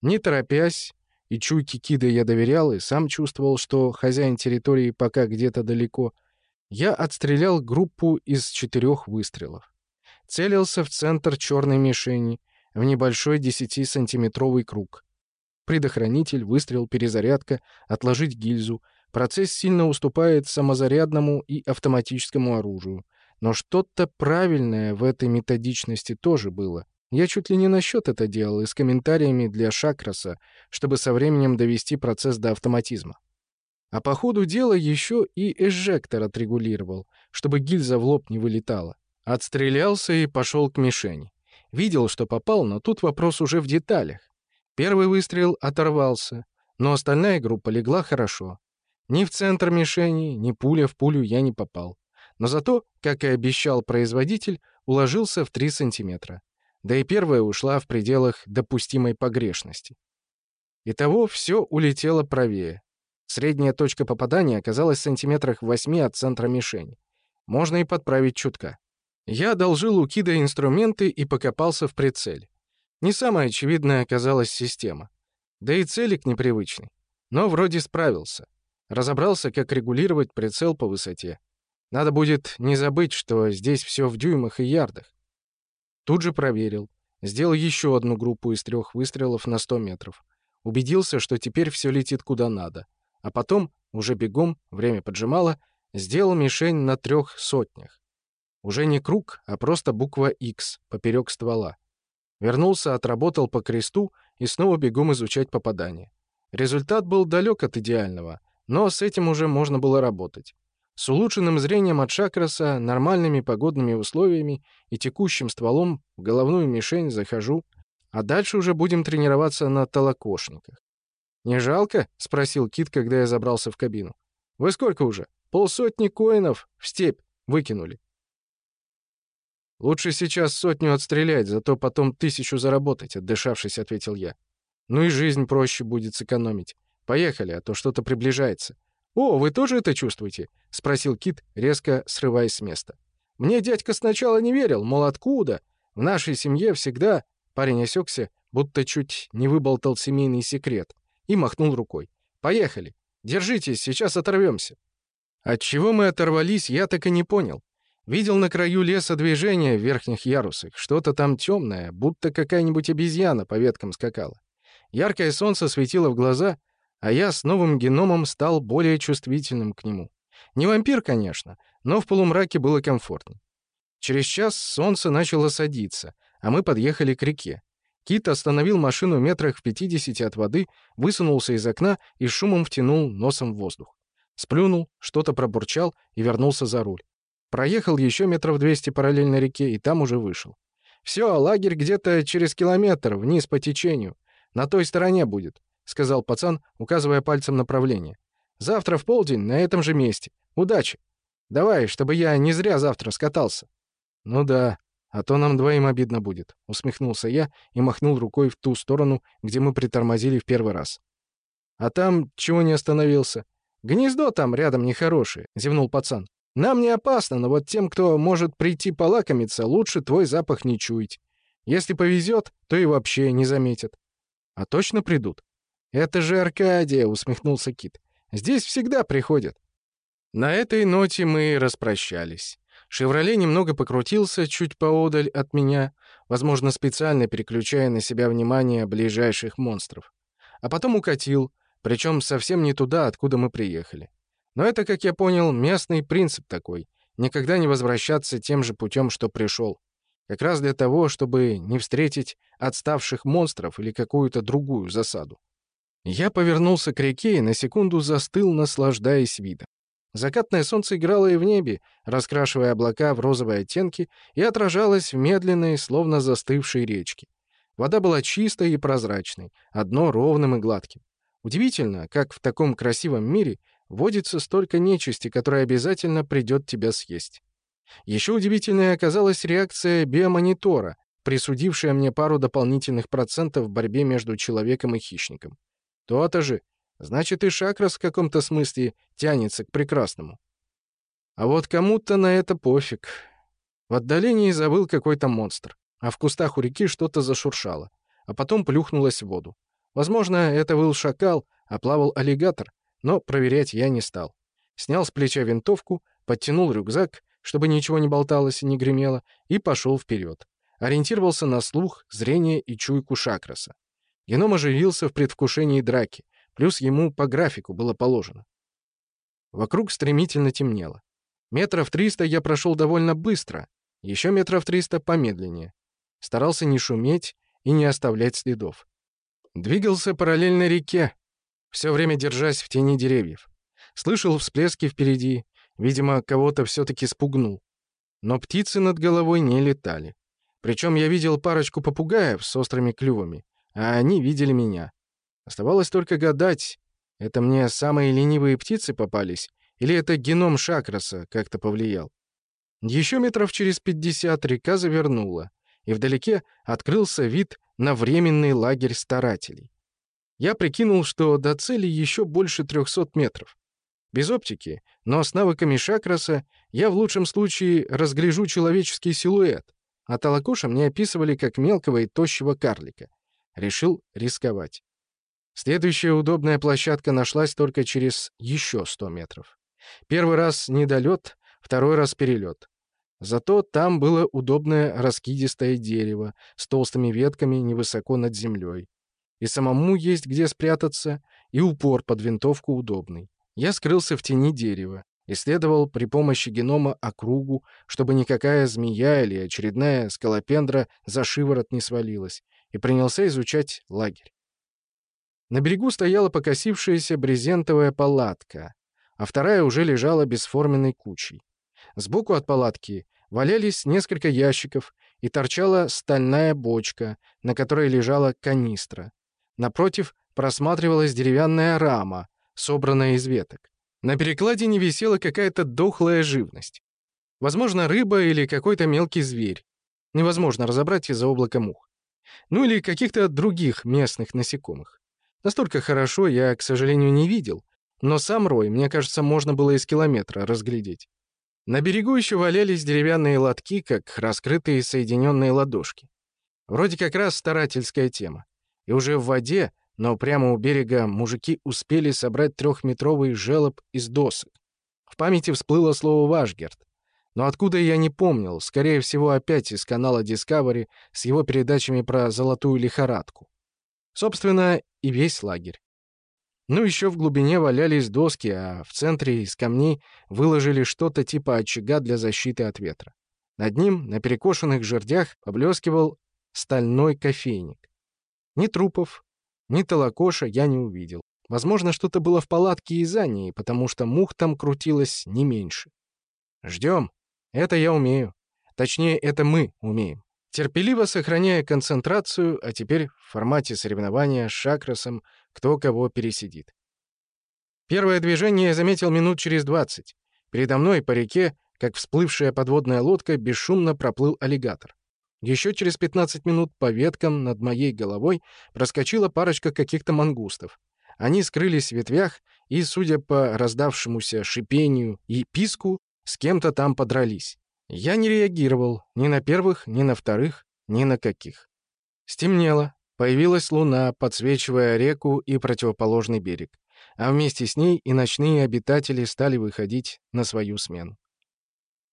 Не торопясь и чуйке Кида я доверял, и сам чувствовал, что хозяин территории пока где-то далеко, я отстрелял группу из четырех выстрелов. Целился в центр черной мишени, в небольшой 10-сантиметровый круг. Предохранитель, выстрел, перезарядка, отложить гильзу. Процесс сильно уступает самозарядному и автоматическому оружию. Но что-то правильное в этой методичности тоже было. Я чуть ли не на счет это делал и с комментариями для Шакраса, чтобы со временем довести процесс до автоматизма. А по ходу дела еще и эжектор отрегулировал, чтобы гильза в лоб не вылетала. Отстрелялся и пошел к мишени. Видел, что попал, но тут вопрос уже в деталях. Первый выстрел оторвался, но остальная группа легла хорошо. Ни в центр мишени, ни пуля в пулю я не попал. Но зато, как и обещал производитель, уложился в 3 сантиметра да и первая ушла в пределах допустимой погрешности. Итого все улетело правее. Средняя точка попадания оказалась в сантиметрах в 8 от центра мишени. Можно и подправить чутка. Я одолжил у Кида инструменты и покопался в прицеле. Не самая очевидная оказалась система. Да и целик непривычный. Но вроде справился. Разобрался, как регулировать прицел по высоте. Надо будет не забыть, что здесь все в дюймах и ярдах. Тут же проверил. Сделал еще одну группу из трех выстрелов на 100 метров. Убедился, что теперь все летит куда надо. А потом, уже бегом, время поджимало, сделал мишень на трех сотнях. Уже не круг, а просто буква X поперек ствола. Вернулся, отработал по кресту и снова бегом изучать попадание. Результат был далек от идеального, но с этим уже можно было работать. С улучшенным зрением от Шакраса, нормальными погодными условиями и текущим стволом в головную мишень захожу, а дальше уже будем тренироваться на толокошниках. «Не жалко?» — спросил Кит, когда я забрался в кабину. «Вы сколько уже? Полсотни коинов в степь выкинули». «Лучше сейчас сотню отстрелять, зато потом тысячу заработать», — отдышавшись, ответил я. «Ну и жизнь проще будет сэкономить. Поехали, а то что-то приближается. «О, вы тоже это чувствуете?» — спросил Кит, резко срываясь с места. «Мне дядька сначала не верил, мол, откуда? В нашей семье всегда...» Парень осекся, будто чуть не выболтал семейный секрет, и махнул рукой. «Поехали! Держитесь, сейчас оторвемся!» От чего мы оторвались, я так и не понял. Видел на краю леса движение в верхних ярусах, что-то там темное, будто какая-нибудь обезьяна по веткам скакала. Яркое солнце светило в глаза — а я с новым геномом стал более чувствительным к нему. Не вампир, конечно, но в полумраке было комфортно. Через час солнце начало садиться, а мы подъехали к реке. Кит остановил машину метрах в 50 от воды, высунулся из окна и шумом втянул носом в воздух. Сплюнул, что-то пробурчал и вернулся за руль. Проехал еще метров 200 параллельно реке и там уже вышел. «Все, лагерь где-то через километр, вниз по течению. На той стороне будет. — сказал пацан, указывая пальцем направление. «Завтра в полдень на этом же месте. Удачи! Давай, чтобы я не зря завтра скатался». «Ну да, а то нам двоим обидно будет», — усмехнулся я и махнул рукой в ту сторону, где мы притормозили в первый раз. «А там чего не остановился?» «Гнездо там рядом нехорошее», — зевнул пацан. «Нам не опасно, но вот тем, кто может прийти полакомиться, лучше твой запах не чуять. Если повезет, то и вообще не заметят». «А точно придут?» «Это же Аркадия!» — усмехнулся Кит. «Здесь всегда приходят». На этой ноте мы распрощались. «Шевроле» немного покрутился чуть поодаль от меня, возможно, специально переключая на себя внимание ближайших монстров. А потом укатил, причем совсем не туда, откуда мы приехали. Но это, как я понял, местный принцип такой — никогда не возвращаться тем же путем, что пришел. Как раз для того, чтобы не встретить отставших монстров или какую-то другую засаду. Я повернулся к реке и на секунду застыл, наслаждаясь видом. Закатное солнце играло и в небе, раскрашивая облака в розовые оттенки, и отражалось в медленной, словно застывшей речке. Вода была чистой и прозрачной, одно ровным и гладким. Удивительно, как в таком красивом мире водится столько нечисти, которая обязательно придет тебя съесть. Еще удивительной оказалась реакция биомонитора, присудившая мне пару дополнительных процентов в борьбе между человеком и хищником. То-то же. Значит, и Шакрас в каком-то смысле тянется к прекрасному. А вот кому-то на это пофиг. В отдалении забыл какой-то монстр, а в кустах у реки что-то зашуршало, а потом плюхнулось в воду. Возможно, это был шакал, а плавал аллигатор, но проверять я не стал. Снял с плеча винтовку, подтянул рюкзак, чтобы ничего не болталось и не гремело, и пошел вперед. Ориентировался на слух, зрение и чуйку Шакраса. Геном оживился в предвкушении драки, плюс ему по графику было положено. Вокруг стремительно темнело. Метров триста я прошел довольно быстро, еще метров триста помедленнее. Старался не шуметь и не оставлять следов. Двигался параллельно реке, все время держась в тени деревьев. Слышал всплески впереди, видимо, кого-то все-таки спугнул. Но птицы над головой не летали. Причем я видел парочку попугаев с острыми клювами, а они видели меня. Оставалось только гадать, это мне самые ленивые птицы попались, или это геном Шакраса как-то повлиял. Еще метров через пятьдесят река завернула, и вдалеке открылся вид на временный лагерь старателей. Я прикинул, что до цели еще больше 300 метров. Без оптики, но с навыками Шакраса я в лучшем случае разгляжу человеческий силуэт, а Талакоша мне описывали как мелкого и тощего карлика. Решил рисковать. Следующая удобная площадка нашлась только через еще 100 метров. Первый раз недолет, второй раз перелет. Зато там было удобное раскидистое дерево с толстыми ветками невысоко над землей. И самому есть где спрятаться, и упор под винтовку удобный. Я скрылся в тени дерева, исследовал при помощи генома округу, чтобы никакая змея или очередная скалопендра за шиворот не свалилась, и принялся изучать лагерь. На берегу стояла покосившаяся брезентовая палатка, а вторая уже лежала бесформенной кучей. Сбоку от палатки валялись несколько ящиков и торчала стальная бочка, на которой лежала канистра. Напротив просматривалась деревянная рама, собранная из веток. На перекладине висела какая-то дохлая живность. Возможно, рыба или какой-то мелкий зверь. Невозможно разобрать из-за облака мух. Ну или каких-то других местных насекомых. Настолько хорошо я, к сожалению, не видел, но сам рой, мне кажется, можно было из километра разглядеть. На берегу еще валялись деревянные лотки, как раскрытые соединенные ладошки. Вроде как раз старательская тема. И уже в воде но прямо у берега мужики успели собрать трехметровый желоб из досок. В памяти всплыло слово «Вашгерт». Но откуда я не помнил, скорее всего, опять из канала Discovery с его передачами про золотую лихорадку. Собственно, и весь лагерь. Ну, еще в глубине валялись доски, а в центре из камней выложили что-то типа очага для защиты от ветра. Над ним, на перекошенных жердях, поблескивал стальной кофейник. Ни трупов, ни толокоша я не увидел. Возможно, что-то было в палатке и за ней, потому что мух там крутилось не меньше. Ждем. Это я умею. Точнее, это мы умеем. Терпеливо сохраняя концентрацию, а теперь в формате соревнования с Шакрасом кто кого пересидит. Первое движение я заметил минут через двадцать. Передо мной по реке, как всплывшая подводная лодка, бесшумно проплыл аллигатор. Еще через 15 минут по веткам над моей головой проскочила парочка каких-то мангустов. Они скрылись в ветвях и, судя по раздавшемуся шипению и писку, с кем-то там подрались. Я не реагировал ни на первых, ни на вторых, ни на каких. Стемнело. Появилась луна, подсвечивая реку и противоположный берег. А вместе с ней и ночные обитатели стали выходить на свою смену.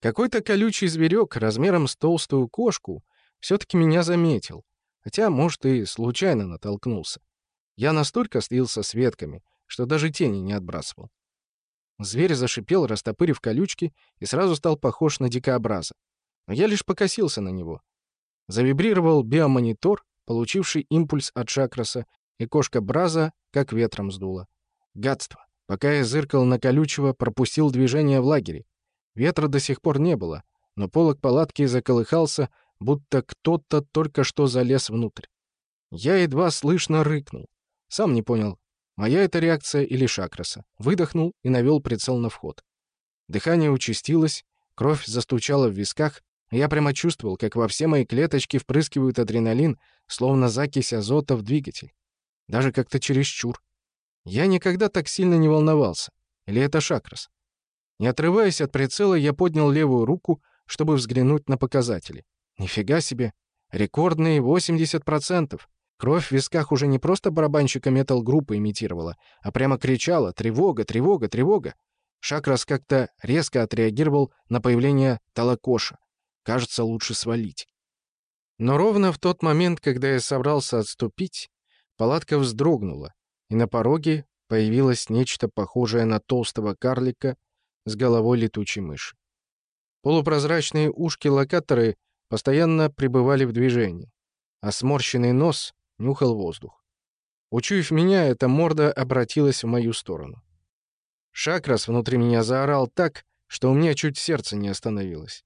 Какой-то колючий зверек размером с толстую кошку все-таки меня заметил, хотя, может, и случайно натолкнулся. Я настолько слился с ветками, что даже тени не отбрасывал. Зверь зашипел, растопырив колючки, и сразу стал похож на дикообраза. Но я лишь покосился на него. Завибрировал биомонитор, получивший импульс от Шакраса, и кошка Браза как ветром сдула. Гадство. Пока я зыркал на колючего, пропустил движение в лагере. Ветра до сих пор не было, но полок палатки заколыхался, будто кто-то только что залез внутрь. Я едва слышно рыкнул. Сам не понял, моя это реакция или Шакраса. Выдохнул и навел прицел на вход. Дыхание участилось, кровь застучала в висках, я прямо чувствовал, как во все мои клеточки впрыскивают адреналин, словно закись азота в двигатель. Даже как-то чересчур. Я никогда так сильно не волновался. Или это Шакрас? Не отрываясь от прицела, я поднял левую руку, чтобы взглянуть на показатели. Нифига себе. Рекордные 80%. Кровь в висках уже не просто барабанщика метал-группы имитировала, а прямо кричала «Тревога! Тревога! Тревога!». Шакрас как-то резко отреагировал на появление Талакоша. Кажется, лучше свалить. Но ровно в тот момент, когда я собрался отступить, палатка вздрогнула, и на пороге появилось нечто похожее на толстого карлика с головой летучей мыши. Полупрозрачные ушки-локаторы постоянно пребывали в движении, а сморщенный нос нюхал воздух. Учуяв меня, эта морда обратилась в мою сторону. Шакрас внутри меня заорал так, что у меня чуть сердце не остановилось.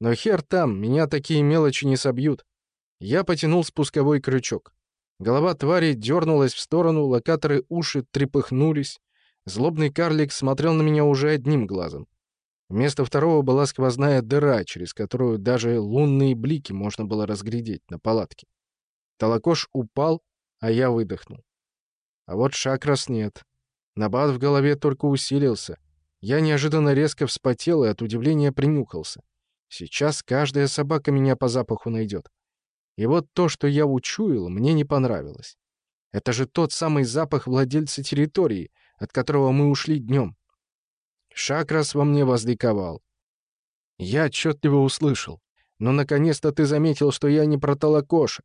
Но хер там, меня такие мелочи не собьют. Я потянул спусковой крючок. Голова твари дернулась в сторону, локаторы уши трепыхнулись. Злобный карлик смотрел на меня уже одним глазом. Вместо второго была сквозная дыра, через которую даже лунные блики можно было разглядеть на палатке. Толокош упал, а я выдохнул. А вот шакрас нет. Набат в голове только усилился. Я неожиданно резко вспотел и от удивления принюхался. Сейчас каждая собака меня по запаху найдет. И вот то, что я учуял, мне не понравилось. Это же тот самый запах владельца территории, от которого мы ушли днем. Шакрас во мне возликовал. Я отчетливо услышал. Но наконец-то ты заметил, что я не про толокоша.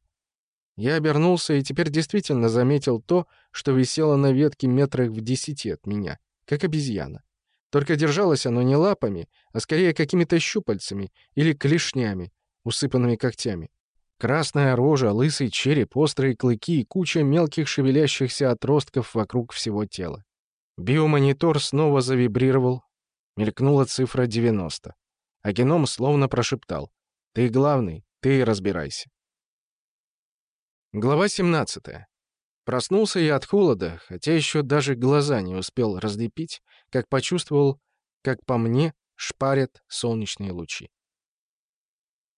Я обернулся и теперь действительно заметил то, что висело на ветке метрах в десяти от меня, как обезьяна. Только держалось оно не лапами, а скорее какими-то щупальцами или клешнями, усыпанными когтями. Красная рожа, лысый череп, острые клыки и куча мелких шевелящихся отростков вокруг всего тела. Биомонитор снова завибрировал, мелькнула цифра 90. А геном словно прошептал. «Ты главный, ты разбирайся». Глава 17. Проснулся я от холода, хотя еще даже глаза не успел разлепить, как почувствовал, как по мне шпарят солнечные лучи.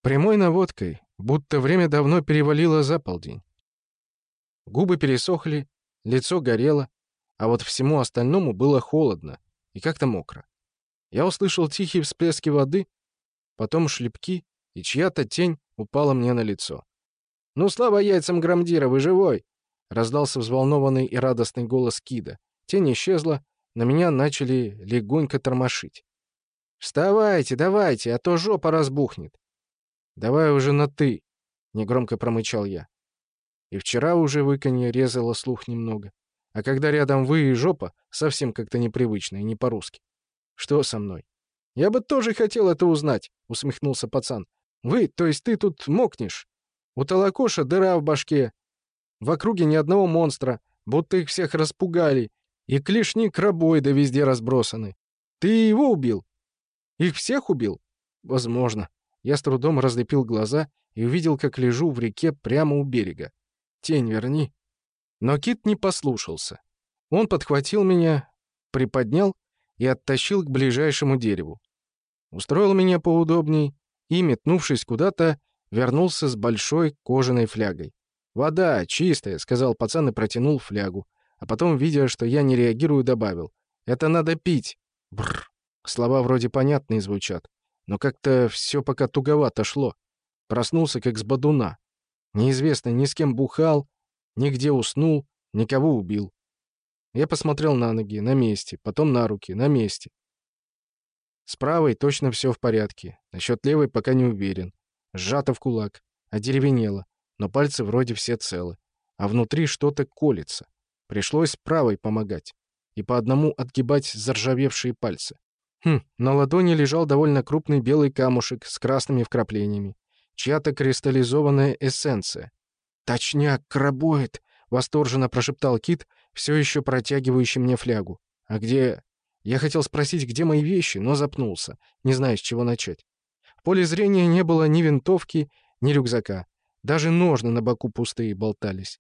Прямой наводкой, будто время давно перевалило за полдень. Губы пересохли, лицо горело, а вот всему остальному было холодно и как-то мокро. Я услышал тихие всплески воды, потом шлепки, и чья-то тень упала мне на лицо. «Ну, слава яйцам Грамдира, вы живой!» Раздался взволнованный и радостный голос Кида. Тень исчезла, на меня начали легонько тормошить. «Вставайте, давайте, а то жопа разбухнет!» «Давай уже на «ты», — негромко промычал я. И вчера уже выканье резало слух немного. А когда рядом «вы» и «жопа», совсем как-то непривычно и не по-русски. Что со мной? «Я бы тоже хотел это узнать», — усмехнулся пацан. «Вы, то есть ты тут мокнешь? У Толокоша дыра в башке. В округе ни одного монстра, будто их всех распугали. И клешни крабоида везде разбросаны. Ты его убил? Их всех убил? Возможно. Я с трудом разлепил глаза и увидел, как лежу в реке прямо у берега. Тень верни. Но кит не послушался. Он подхватил меня, приподнял и оттащил к ближайшему дереву. Устроил меня поудобней и, метнувшись куда-то, вернулся с большой кожаной флягой. «Вода, чистая», — сказал пацан и протянул флягу. А потом, видя, что я не реагирую, добавил. «Это надо пить». Бррр. Слова вроде понятные звучат, но как-то все пока туговато шло. Проснулся как с бодуна. Неизвестно, ни с кем бухал, нигде уснул, никого убил. Я посмотрел на ноги, на месте, потом на руки, на месте. С правой точно все в порядке. Насчет левой пока не уверен сжато в кулак, одеревенело, но пальцы вроде все целы. А внутри что-то колется. Пришлось правой помогать. И по одному отгибать заржавевшие пальцы. Хм, на ладони лежал довольно крупный белый камушек с красными вкраплениями. Чья-то кристаллизованная эссенция. «Точняк, крабоид!» — восторженно прошептал Кит, все еще протягивающий мне флягу. «А где...» Я хотел спросить, где мои вещи, но запнулся, не зная, с чего начать. В поле зрения не было ни винтовки, ни рюкзака. Даже ножны на боку пустые болтались.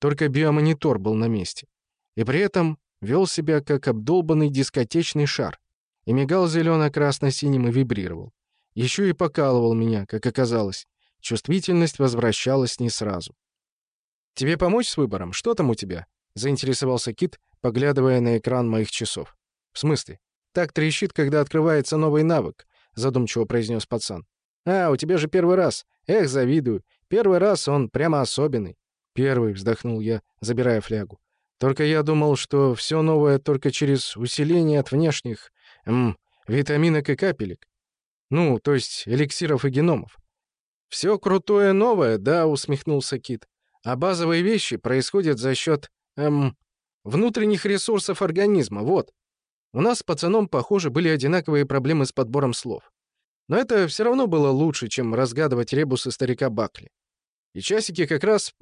Только биомонитор был на месте. И при этом вел себя как обдолбанный дискотечный шар. И мигал зелено-красно-синим и вибрировал. Еще и покалывал меня, как оказалось. Чувствительность возвращалась не сразу. «Тебе помочь с выбором? Что там у тебя?» — заинтересовался Кит, поглядывая на экран моих часов. «В смысле? Так трещит, когда открывается новый навык задумчиво произнес пацан. «А, у тебя же первый раз. Эх, завидую. Первый раз он прямо особенный». «Первый», — вздохнул я, забирая флягу. «Только я думал, что все новое только через усиление от внешних, эм, витаминок и капелек. Ну, то есть эликсиров и геномов». «Все крутое новое, да», — усмехнулся Кит. «А базовые вещи происходят за счет, эм, внутренних ресурсов организма, вот». У нас с пацаном, похоже, были одинаковые проблемы с подбором слов. Но это все равно было лучше, чем разгадывать ребусы старика Бакли. И часики как раз